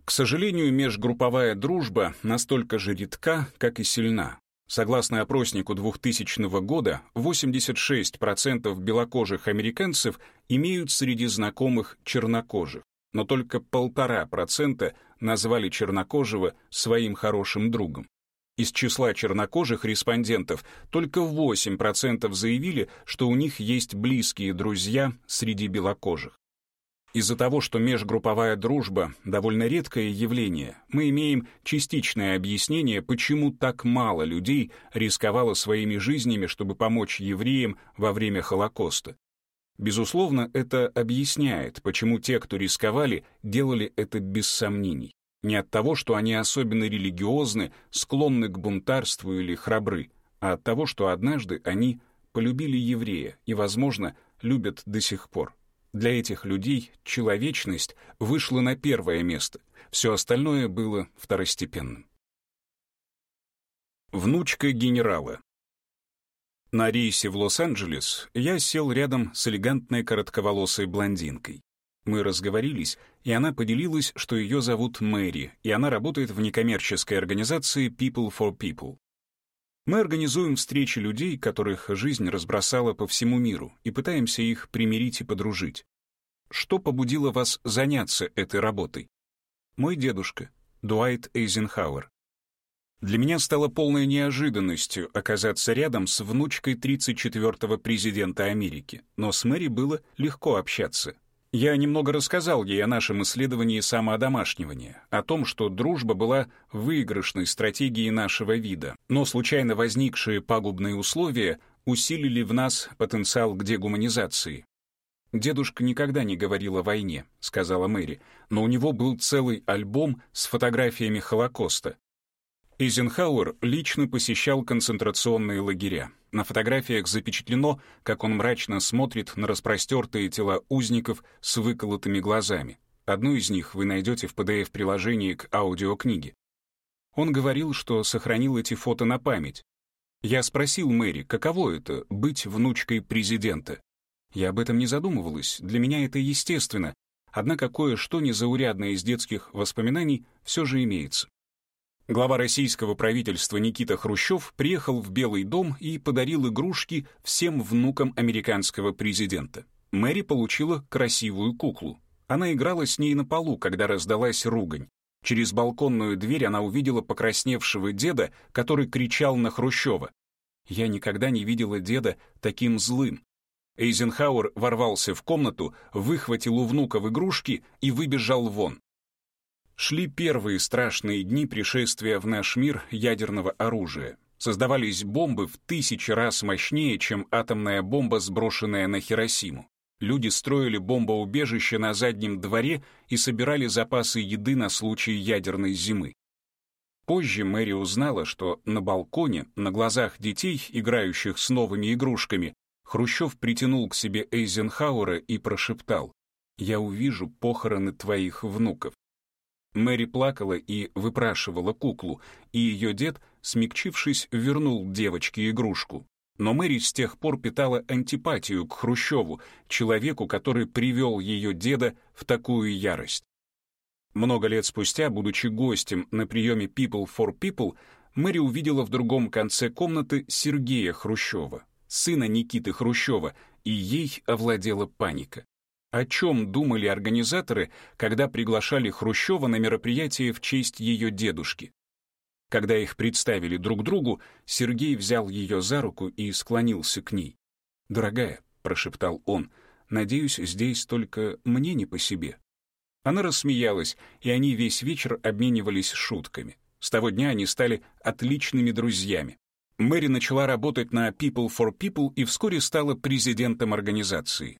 К сожалению, межгрупповая дружба настолько же редка, как и сильна. Согласно опроснику 2000 года, 86% белокожих американцев имеют среди знакомых чернокожих но только полтора процента назвали чернокожего своим хорошим другом. Из числа чернокожих респондентов только 8% заявили, что у них есть близкие друзья среди белокожих. Из-за того, что межгрупповая дружба — довольно редкое явление, мы имеем частичное объяснение, почему так мало людей рисковало своими жизнями, чтобы помочь евреям во время Холокоста. Безусловно, это объясняет, почему те, кто рисковали, делали это без сомнений. Не от того, что они особенно религиозны, склонны к бунтарству или храбры, а от того, что однажды они полюбили еврея и, возможно, любят до сих пор. Для этих людей человечность вышла на первое место, все остальное было второстепенным. Внучка генерала на рейсе в Лос-Анджелес я сел рядом с элегантной коротковолосой блондинкой. Мы разговорились, и она поделилась, что ее зовут Мэри, и она работает в некоммерческой организации People for People. Мы организуем встречи людей, которых жизнь разбросала по всему миру, и пытаемся их примирить и подружить. Что побудило вас заняться этой работой? Мой дедушка, Дуайт Эйзенхауэр. Для меня стало полной неожиданностью оказаться рядом с внучкой 34-го президента Америки, но с Мэри было легко общаться. Я немного рассказал ей о нашем исследовании самоодомашнивания, о том, что дружба была выигрышной стратегией нашего вида, но случайно возникшие пагубные условия усилили в нас потенциал к дегуманизации. «Дедушка никогда не говорил о войне», — сказала Мэри, «но у него был целый альбом с фотографиями Холокоста. Эйзенхауэр лично посещал концентрационные лагеря. На фотографиях запечатлено, как он мрачно смотрит на распростертые тела узников с выколотыми глазами. Одну из них вы найдете в PDF-приложении к аудиокниге. Он говорил, что сохранил эти фото на память. Я спросил Мэри, каково это — быть внучкой президента. Я об этом не задумывалась, для меня это естественно, однако кое-что незаурядное из детских воспоминаний все же имеется. Глава российского правительства Никита Хрущев приехал в Белый дом и подарил игрушки всем внукам американского президента. Мэри получила красивую куклу. Она играла с ней на полу, когда раздалась ругань. Через балконную дверь она увидела покрасневшего деда, который кричал на Хрущева. «Я никогда не видела деда таким злым». Эйзенхауэр ворвался в комнату, выхватил у внука в игрушки и выбежал вон. Шли первые страшные дни пришествия в наш мир ядерного оружия. Создавались бомбы в тысячи раз мощнее, чем атомная бомба, сброшенная на Хиросиму. Люди строили бомбоубежище на заднем дворе и собирали запасы еды на случай ядерной зимы. Позже Мэри узнала, что на балконе, на глазах детей, играющих с новыми игрушками, Хрущев притянул к себе Эйзенхауэра и прошептал «Я увижу похороны твоих внуков». Мэри плакала и выпрашивала куклу, и ее дед, смягчившись, вернул девочке игрушку. Но Мэри с тех пор питала антипатию к Хрущеву, человеку, который привел ее деда в такую ярость. Много лет спустя, будучи гостем на приеме People for People, Мэри увидела в другом конце комнаты Сергея Хрущева, сына Никиты Хрущева, и ей овладела паника. О чем думали организаторы, когда приглашали Хрущева на мероприятие в честь ее дедушки? Когда их представили друг другу, Сергей взял ее за руку и склонился к ней. «Дорогая», — прошептал он, — «надеюсь, здесь только мне не по себе». Она рассмеялась, и они весь вечер обменивались шутками. С того дня они стали отличными друзьями. Мэри начала работать на People for People и вскоре стала президентом организации.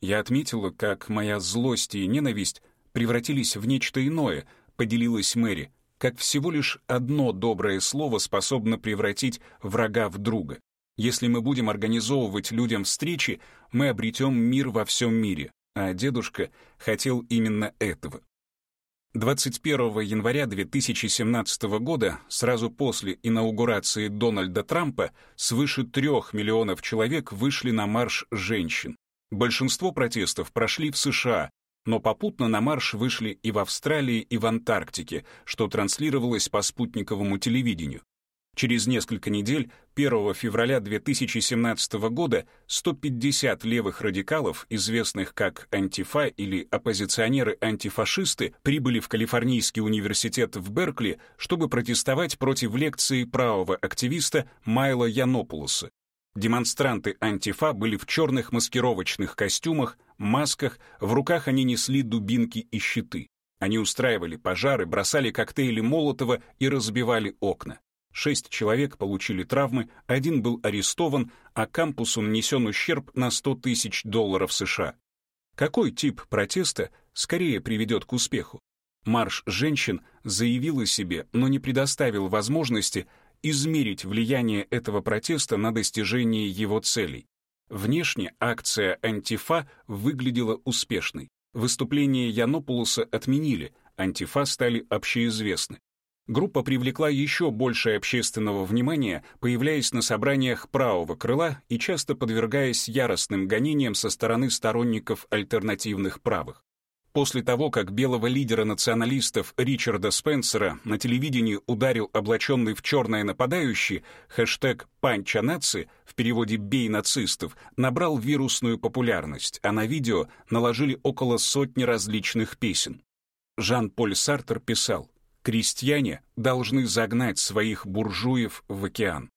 Я отметила, как моя злость и ненависть превратились в нечто иное, поделилась Мэри, как всего лишь одно доброе слово способно превратить врага в друга. Если мы будем организовывать людям встречи, мы обретем мир во всем мире, а дедушка хотел именно этого. 21 января 2017 года, сразу после инаугурации Дональда Трампа, свыше трех миллионов человек вышли на марш женщин. Большинство протестов прошли в США, но попутно на марш вышли и в Австралии, и в Антарктике, что транслировалось по спутниковому телевидению. Через несколько недель, 1 февраля 2017 года, 150 левых радикалов, известных как антифа или оппозиционеры-антифашисты, прибыли в Калифорнийский университет в Беркли, чтобы протестовать против лекции правого активиста Майла Янопулоса. Демонстранты антифа были в черных маскировочных костюмах, масках, в руках они несли дубинки и щиты. Они устраивали пожары, бросали коктейли Молотова и разбивали окна. Шесть человек получили травмы, один был арестован, а кампусу нанесен ущерб на 100 тысяч долларов США. Какой тип протеста скорее приведет к успеху? Марш женщин заявил о себе, но не предоставил возможности измерить влияние этого протеста на достижение его целей. Внешне акция «Антифа» выглядела успешной. Выступление Янопулуса отменили, «Антифа» стали общеизвестны. Группа привлекла еще больше общественного внимания, появляясь на собраниях правого крыла и часто подвергаясь яростным гонениям со стороны сторонников альтернативных правых. После того, как белого лидера националистов Ричарда Спенсера на телевидении ударил облаченный в черное нападающий, хэштег «Панча наци» в переводе «Бей нацистов» набрал вирусную популярность, а на видео наложили около сотни различных песен. Жан-Поль Сартер писал, «Крестьяне должны загнать своих буржуев в океан».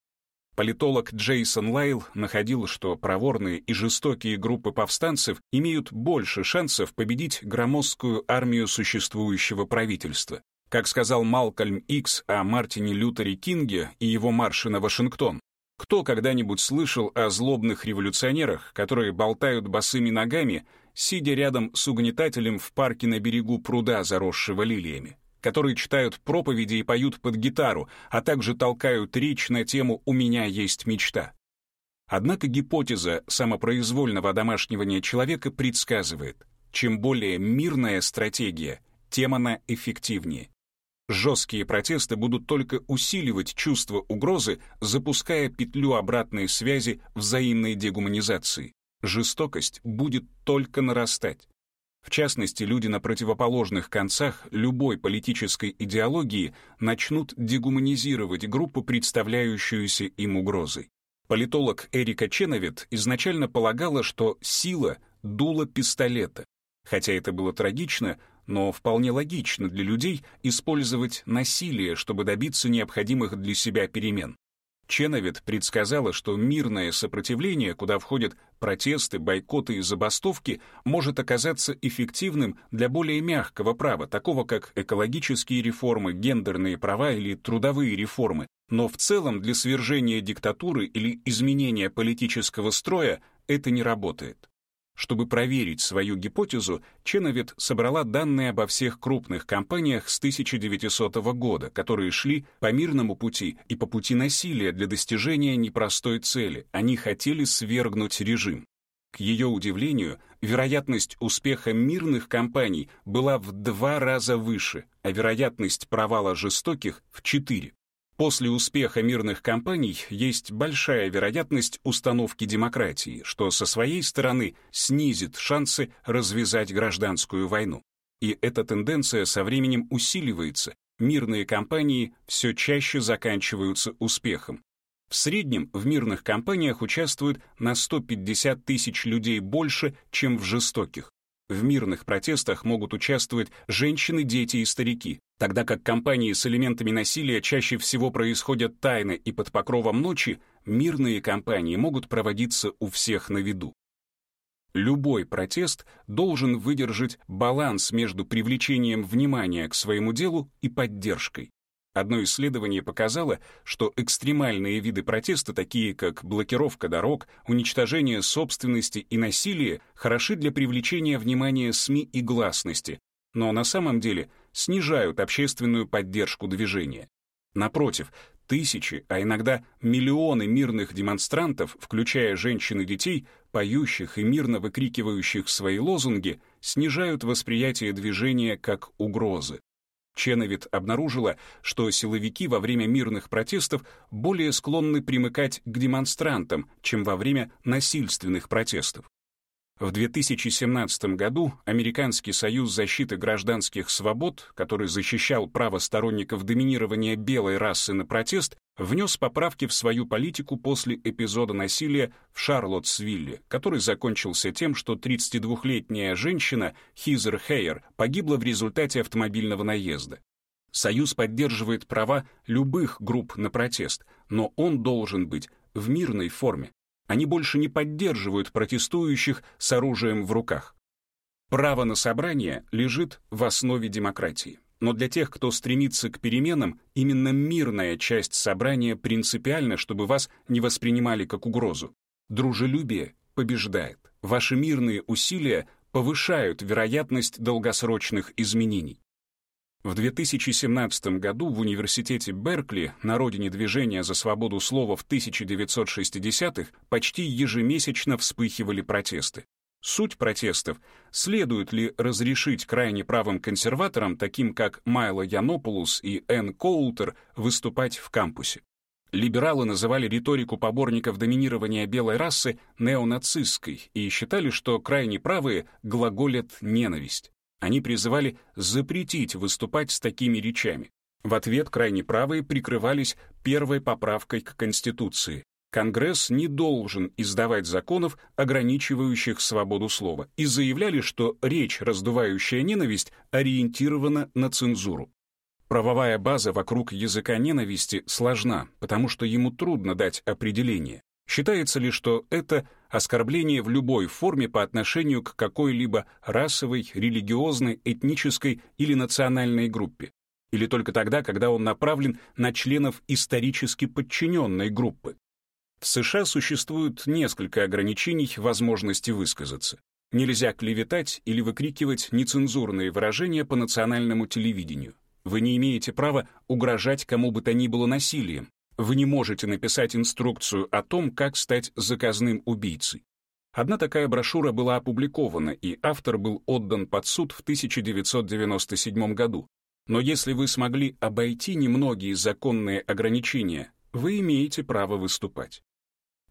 Политолог Джейсон Лайл находил, что проворные и жестокие группы повстанцев имеют больше шансов победить громоздкую армию существующего правительства. Как сказал Малкольм Икс о Мартине Лютере Кинге и его марше на Вашингтон, кто когда-нибудь слышал о злобных революционерах, которые болтают босыми ногами, сидя рядом с угнетателем в парке на берегу пруда, заросшего лилиями? Которые читают проповеди и поют под гитару, а также толкают речь на тему «У меня есть мечта». Однако гипотеза самопроизвольного одомашнивания человека предсказывает, чем более мирная стратегия, тем она эффективнее. Жесткие протесты будут только усиливать чувство угрозы, запуская петлю обратной связи взаимной дегуманизации. Жестокость будет только нарастать. В частности, люди на противоположных концах любой политической идеологии начнут дегуманизировать группу, представляющуюся им угрозой. Политолог Эрика Ченовит изначально полагала, что сила — дуло пистолета. Хотя это было трагично, но вполне логично для людей использовать насилие, чтобы добиться необходимых для себя перемен. Ченовит предсказала, что мирное сопротивление, куда входят протесты, бойкоты и забастовки, может оказаться эффективным для более мягкого права, такого как экологические реформы, гендерные права или трудовые реформы. Но в целом для свержения диктатуры или изменения политического строя это не работает. Чтобы проверить свою гипотезу, Ченовит собрала данные обо всех крупных компаниях с 1900 года, которые шли по мирному пути и по пути насилия для достижения непростой цели. Они хотели свергнуть режим. К ее удивлению, вероятность успеха мирных компаний была в два раза выше, а вероятность провала жестоких — в четыре. После успеха мирных кампаний есть большая вероятность установки демократии, что со своей стороны снизит шансы развязать гражданскую войну. И эта тенденция со временем усиливается. Мирные кампании все чаще заканчиваются успехом. В среднем в мирных кампаниях участвует на 150 тысяч людей больше, чем в жестоких. В мирных протестах могут участвовать женщины, дети и старики, тогда как кампании с элементами насилия чаще всего происходят тайно и под покровом ночи, мирные кампании могут проводиться у всех на виду. Любой протест должен выдержать баланс между привлечением внимания к своему делу и поддержкой. Одно исследование показало, что экстремальные виды протеста, такие как блокировка дорог, уничтожение собственности и насилие, хороши для привлечения внимания СМИ и гласности, но на самом деле снижают общественную поддержку движения. Напротив, тысячи, а иногда миллионы мирных демонстрантов, включая женщин и детей, поющих и мирно выкрикивающих свои лозунги, снижают восприятие движения как угрозы. Ченовит обнаружила, что силовики во время мирных протестов более склонны примыкать к демонстрантам, чем во время насильственных протестов. В 2017 году Американский союз защиты гражданских свобод, который защищал право сторонников доминирования белой расы на протест, внес поправки в свою политику после эпизода насилия в Шарлоттсвилле, который закончился тем, что 32-летняя женщина Хизер Хейер погибла в результате автомобильного наезда. Союз поддерживает права любых групп на протест, но он должен быть в мирной форме. Они больше не поддерживают протестующих с оружием в руках. Право на собрание лежит в основе демократии. Но для тех, кто стремится к переменам, именно мирная часть собрания принципиальна, чтобы вас не воспринимали как угрозу. Дружелюбие побеждает. Ваши мирные усилия повышают вероятность долгосрочных изменений. В 2017 году в университете Беркли, на родине движения за свободу слова в 1960-х, почти ежемесячно вспыхивали протесты. Суть протестов — следует ли разрешить крайне правым консерваторам, таким как Майло Янопулус и Энн Коултер, выступать в кампусе. Либералы называли риторику поборников доминирования белой расы неонацистской и считали, что крайне правые глаголят ненависть. Они призывали запретить выступать с такими речами. В ответ крайне правые прикрывались первой поправкой к Конституции. Конгресс не должен издавать законов, ограничивающих свободу слова, и заявляли, что речь, раздувающая ненависть, ориентирована на цензуру. Правовая база вокруг языка ненависти сложна, потому что ему трудно дать определение. Считается ли, что это оскорбление в любой форме по отношению к какой-либо расовой, религиозной, этнической или национальной группе? Или только тогда, когда он направлен на членов исторически подчиненной группы? В США существует несколько ограничений возможности высказаться. Нельзя клеветать или выкрикивать нецензурные выражения по национальному телевидению. Вы не имеете права угрожать кому бы то ни было насилием. Вы не можете написать инструкцию о том, как стать заказным убийцей. Одна такая брошюра была опубликована, и автор был отдан под суд в 1997 году. Но если вы смогли обойти немногие законные ограничения, вы имеете право выступать.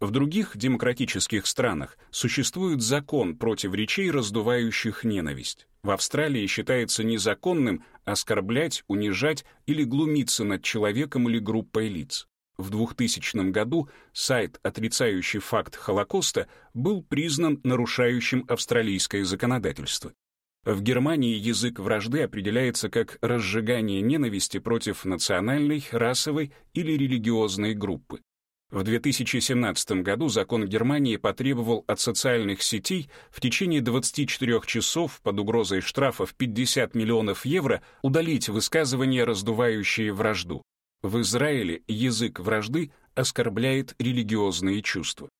В других демократических странах существует закон против речей, раздувающих ненависть. В Австралии считается незаконным оскорблять, унижать или глумиться над человеком или группой лиц. В 2000 году сайт, отрицающий факт Холокоста, был признан нарушающим австралийское законодательство. В Германии язык вражды определяется как разжигание ненависти против национальной, расовой или религиозной группы. В 2017 году закон Германии потребовал от социальных сетей в течение 24 часов под угрозой штрафа в 50 миллионов евро удалить высказывания, раздувающие вражду. В Израиле язык вражды оскорбляет религиозные чувства.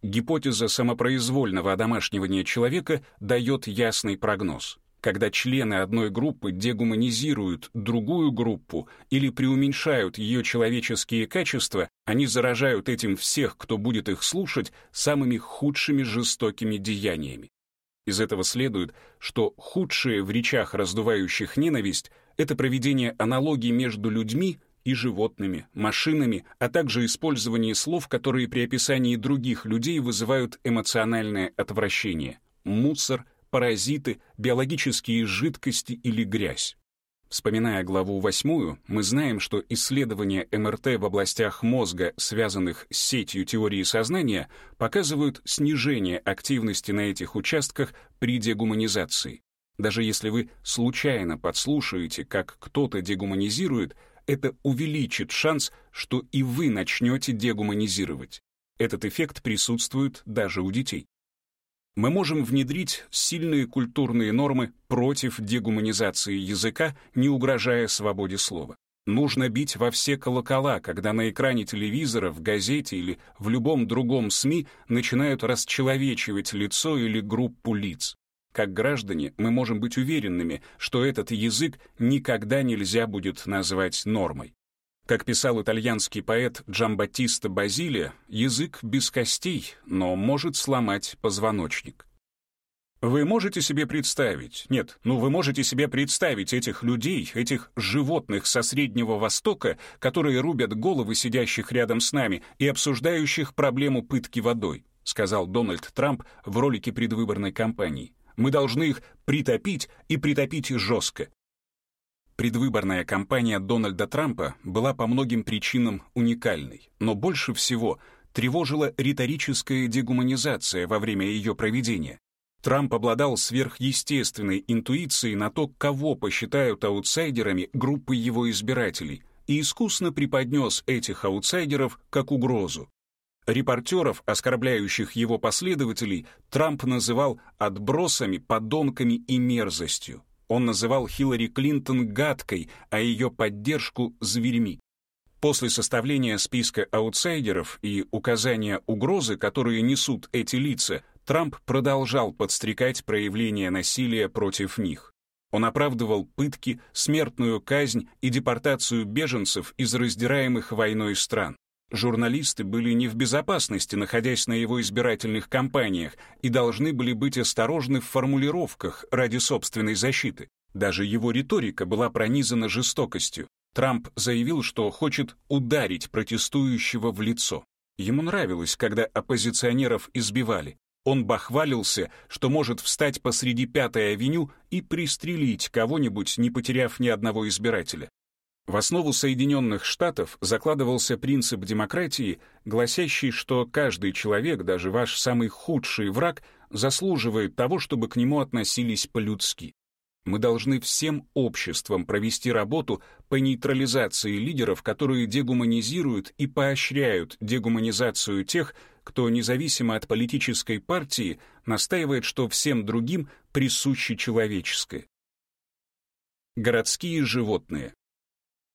Гипотеза самопроизвольного одомашнивания человека дает ясный прогноз когда члены одной группы дегуманизируют другую группу или преуменьшают ее человеческие качества, они заражают этим всех, кто будет их слушать, самыми худшими жестокими деяниями. Из этого следует, что худшее в речах, раздувающих ненависть, это проведение аналогий между людьми и животными, машинами, а также использование слов, которые при описании других людей вызывают эмоциональное отвращение. Мусор, паразиты, биологические жидкости или грязь. Вспоминая главу восьмую, мы знаем, что исследования МРТ в областях мозга, связанных с сетью теории сознания, показывают снижение активности на этих участках при дегуманизации. Даже если вы случайно подслушаете, как кто-то дегуманизирует, это увеличит шанс, что и вы начнете дегуманизировать. Этот эффект присутствует даже у детей мы можем внедрить сильные культурные нормы против дегуманизации языка, не угрожая свободе слова. Нужно бить во все колокола, когда на экране телевизора, в газете или в любом другом СМИ начинают расчеловечивать лицо или группу лиц. Как граждане мы можем быть уверенными, что этот язык никогда нельзя будет назвать нормой. Как писал итальянский поэт Джамбаттиста Базилия, язык без костей, но может сломать позвоночник. Вы можете себе представить, нет, ну вы можете себе представить этих людей, этих животных со Среднего Востока, которые рубят головы сидящих рядом с нами и обсуждающих проблему пытки водой, сказал Дональд Трамп в ролике предвыборной кампании. Мы должны их притопить и притопить жестко. Предвыборная кампания Дональда Трампа была по многим причинам уникальной, но больше всего тревожила риторическая дегуманизация во время ее проведения. Трамп обладал сверхъестественной интуицией на то, кого посчитают аутсайдерами группы его избирателей, и искусно преподнес этих аутсайдеров как угрозу. Репортеров, оскорбляющих его последователей, Трамп называл отбросами, подонками и мерзостью. Он называл Хиллари Клинтон гадкой, а ее поддержку — зверьми. После составления списка аутсайдеров и указания угрозы, которые несут эти лица, Трамп продолжал подстрекать проявления насилия против них. Он оправдывал пытки, смертную казнь и депортацию беженцев из раздираемых войной стран. Журналисты были не в безопасности, находясь на его избирательных кампаниях, и должны были быть осторожны в формулировках ради собственной защиты. Даже его риторика была пронизана жестокостью. Трамп заявил, что хочет ударить протестующего в лицо. Ему нравилось, когда оппозиционеров избивали. Он бахвалился, что может встать посреди Пятой авеню и пристрелить кого-нибудь, не потеряв ни одного избирателя. В основу Соединенных Штатов закладывался принцип демократии, гласящий, что каждый человек, даже ваш самый худший враг, заслуживает того, чтобы к нему относились по-людски. Мы должны всем обществом провести работу по нейтрализации лидеров, которые дегуманизируют и поощряют дегуманизацию тех, кто независимо от политической партии настаивает, что всем другим присуще человеческое. Городские животные.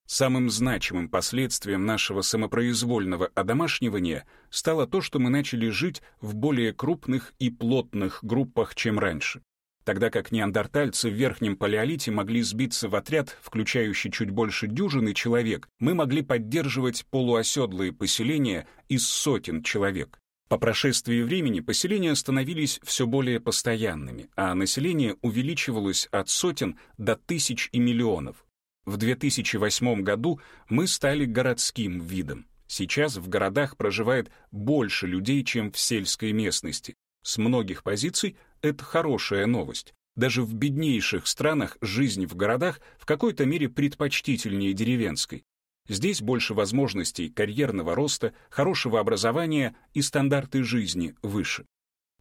Самым значимым последствием нашего самопроизвольного одомашнивания стало то, что мы начали жить в более крупных и плотных группах, чем раньше. Тогда как неандертальцы в Верхнем Палеолите могли сбиться в отряд, включающий чуть больше дюжины человек, мы могли поддерживать полуоседлые поселения из сотен человек. По прошествии времени поселения становились все более постоянными, а население увеличивалось от сотен до тысяч и миллионов. В 2008 году мы стали городским видом. Сейчас в городах проживает больше людей, чем в сельской местности. С многих позиций это хорошая новость. Даже в беднейших странах жизнь в городах в какой-то мере предпочтительнее деревенской. Здесь больше возможностей карьерного роста, хорошего образования и стандарты жизни выше.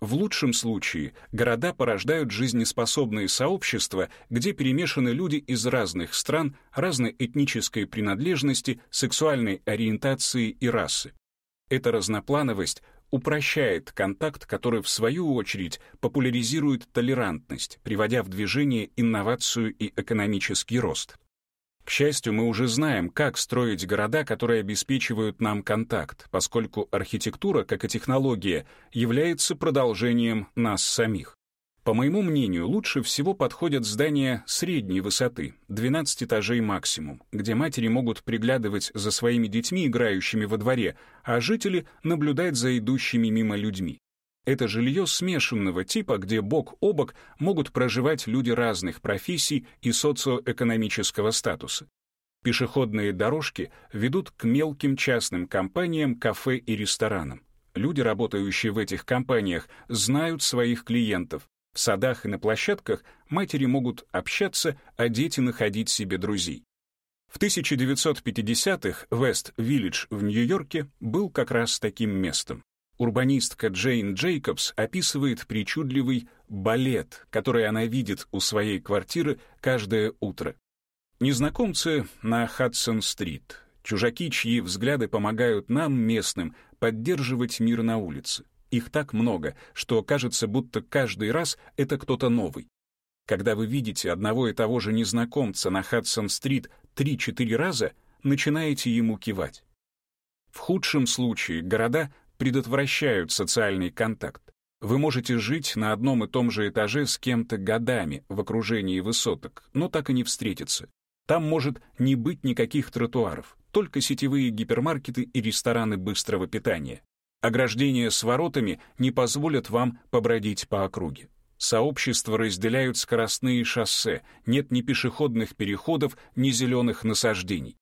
В лучшем случае города порождают жизнеспособные сообщества, где перемешаны люди из разных стран, разной этнической принадлежности, сексуальной ориентации и расы. Эта разноплановость упрощает контакт, который в свою очередь популяризирует толерантность, приводя в движение инновацию и экономический рост. К счастью, мы уже знаем, как строить города, которые обеспечивают нам контакт, поскольку архитектура, как и технология, является продолжением нас самих. По моему мнению, лучше всего подходят здания средней высоты, 12 этажей максимум, где матери могут приглядывать за своими детьми, играющими во дворе, а жители наблюдать за идущими мимо людьми. Это жилье смешанного типа, где бок о бок могут проживать люди разных профессий и социоэкономического статуса. Пешеходные дорожки ведут к мелким частным компаниям, кафе и ресторанам. Люди, работающие в этих компаниях, знают своих клиентов. В садах и на площадках матери могут общаться, а дети находить себе друзей. В 1950-х Вест-Виллидж в Нью-Йорке был как раз таким местом. Урбанистка Джейн Джейкобс описывает причудливый балет, который она видит у своей квартиры каждое утро. Незнакомцы на Хадсон-стрит, чужаки, чьи взгляды помогают нам, местным, поддерживать мир на улице. Их так много, что кажется, будто каждый раз это кто-то новый. Когда вы видите одного и того же незнакомца на Хадсон-стрит 3-4 раза, начинаете ему кивать. В худшем случае города предотвращают социальный контакт. Вы можете жить на одном и том же этаже с кем-то годами в окружении высоток, но так и не встретиться. Там может не быть никаких тротуаров, только сетевые гипермаркеты и рестораны быстрого питания. Ограждения с воротами не позволят вам побродить по округе. Сообщества разделяют скоростные шоссе, нет ни пешеходных переходов, ни зеленых насаждений.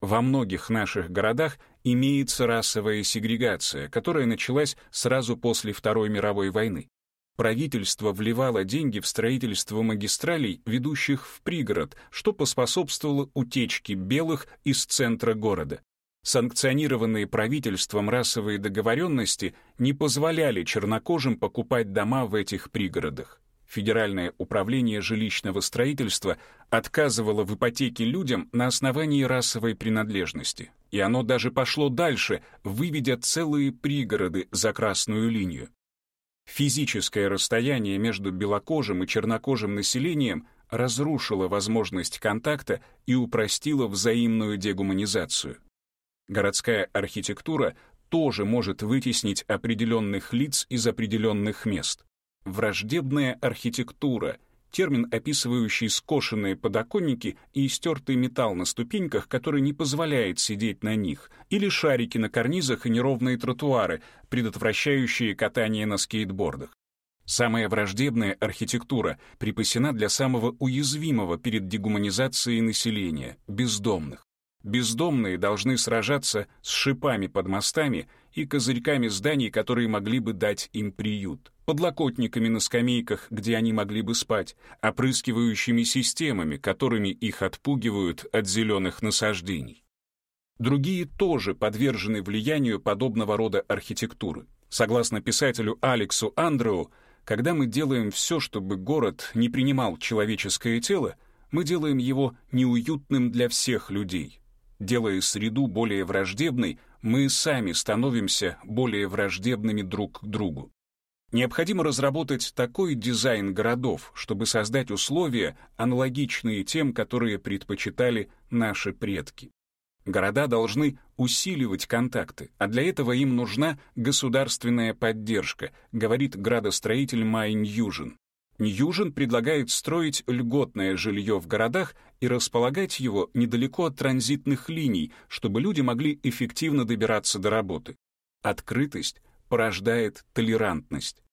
Во многих наших городах имеется расовая сегрегация, которая началась сразу после Второй мировой войны. Правительство вливало деньги в строительство магистралей, ведущих в пригород, что поспособствовало утечке белых из центра города. Санкционированные правительством расовые договоренности не позволяли чернокожим покупать дома в этих пригородах. Федеральное управление жилищного строительства отказывало в ипотеке людям на основании расовой принадлежности. И оно даже пошло дальше, выведя целые пригороды за красную линию. Физическое расстояние между белокожим и чернокожим населением разрушило возможность контакта и упростило взаимную дегуманизацию. Городская архитектура тоже может вытеснить определенных лиц из определенных мест. Враждебная архитектура — термин, описывающий скошенные подоконники и истертый металл на ступеньках, который не позволяет сидеть на них, или шарики на карнизах и неровные тротуары, предотвращающие катание на скейтбордах. Самая враждебная архитектура припасена для самого уязвимого перед дегуманизацией населения — бездомных. Бездомные должны сражаться с шипами под мостами и козырьками зданий, которые могли бы дать им приют, подлокотниками на скамейках, где они могли бы спать, опрыскивающими системами, которыми их отпугивают от зеленых насаждений. Другие тоже подвержены влиянию подобного рода архитектуры. Согласно писателю Алексу Андреу, когда мы делаем все, чтобы город не принимал человеческое тело, мы делаем его неуютным для всех людей. Делая среду более враждебной, мы сами становимся более враждебными друг к другу. Необходимо разработать такой дизайн городов, чтобы создать условия, аналогичные тем, которые предпочитали наши предки. Города должны усиливать контакты, а для этого им нужна государственная поддержка, говорит градостроитель Май Ньюжин. Ньюжин предлагает строить льготное жилье в городах и располагать его недалеко от транзитных линий, чтобы люди могли эффективно добираться до работы. Открытость порождает толерантность.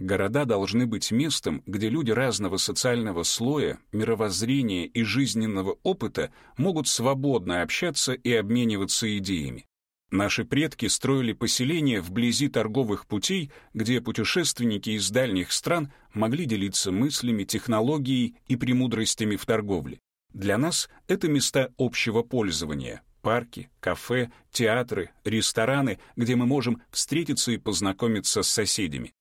Города должны быть местом, где люди разного социального слоя, мировоззрения и жизненного опыта могут свободно общаться и обмениваться идеями. Наши предки строили поселения вблизи торговых путей, где путешественники из дальних стран могли делиться мыслями, технологией и премудростями в торговле. Для нас это места общего пользования, парки, кафе, театры, рестораны, где мы можем встретиться и познакомиться с соседями.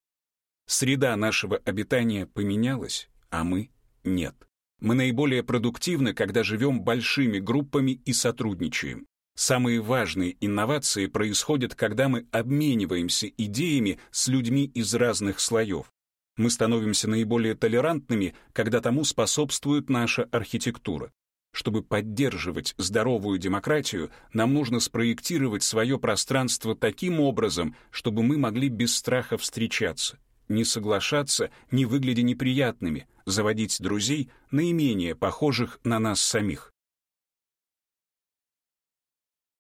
Среда нашего обитания поменялась, а мы — нет. Мы наиболее продуктивны, когда живем большими группами и сотрудничаем. Самые важные инновации происходят, когда мы обмениваемся идеями с людьми из разных слоев. Мы становимся наиболее толерантными, когда тому способствует наша архитектура. Чтобы поддерживать здоровую демократию, нам нужно спроектировать свое пространство таким образом, чтобы мы могли без страха встречаться, не соглашаться, не выглядя неприятными, заводить друзей, наименее похожих на нас самих.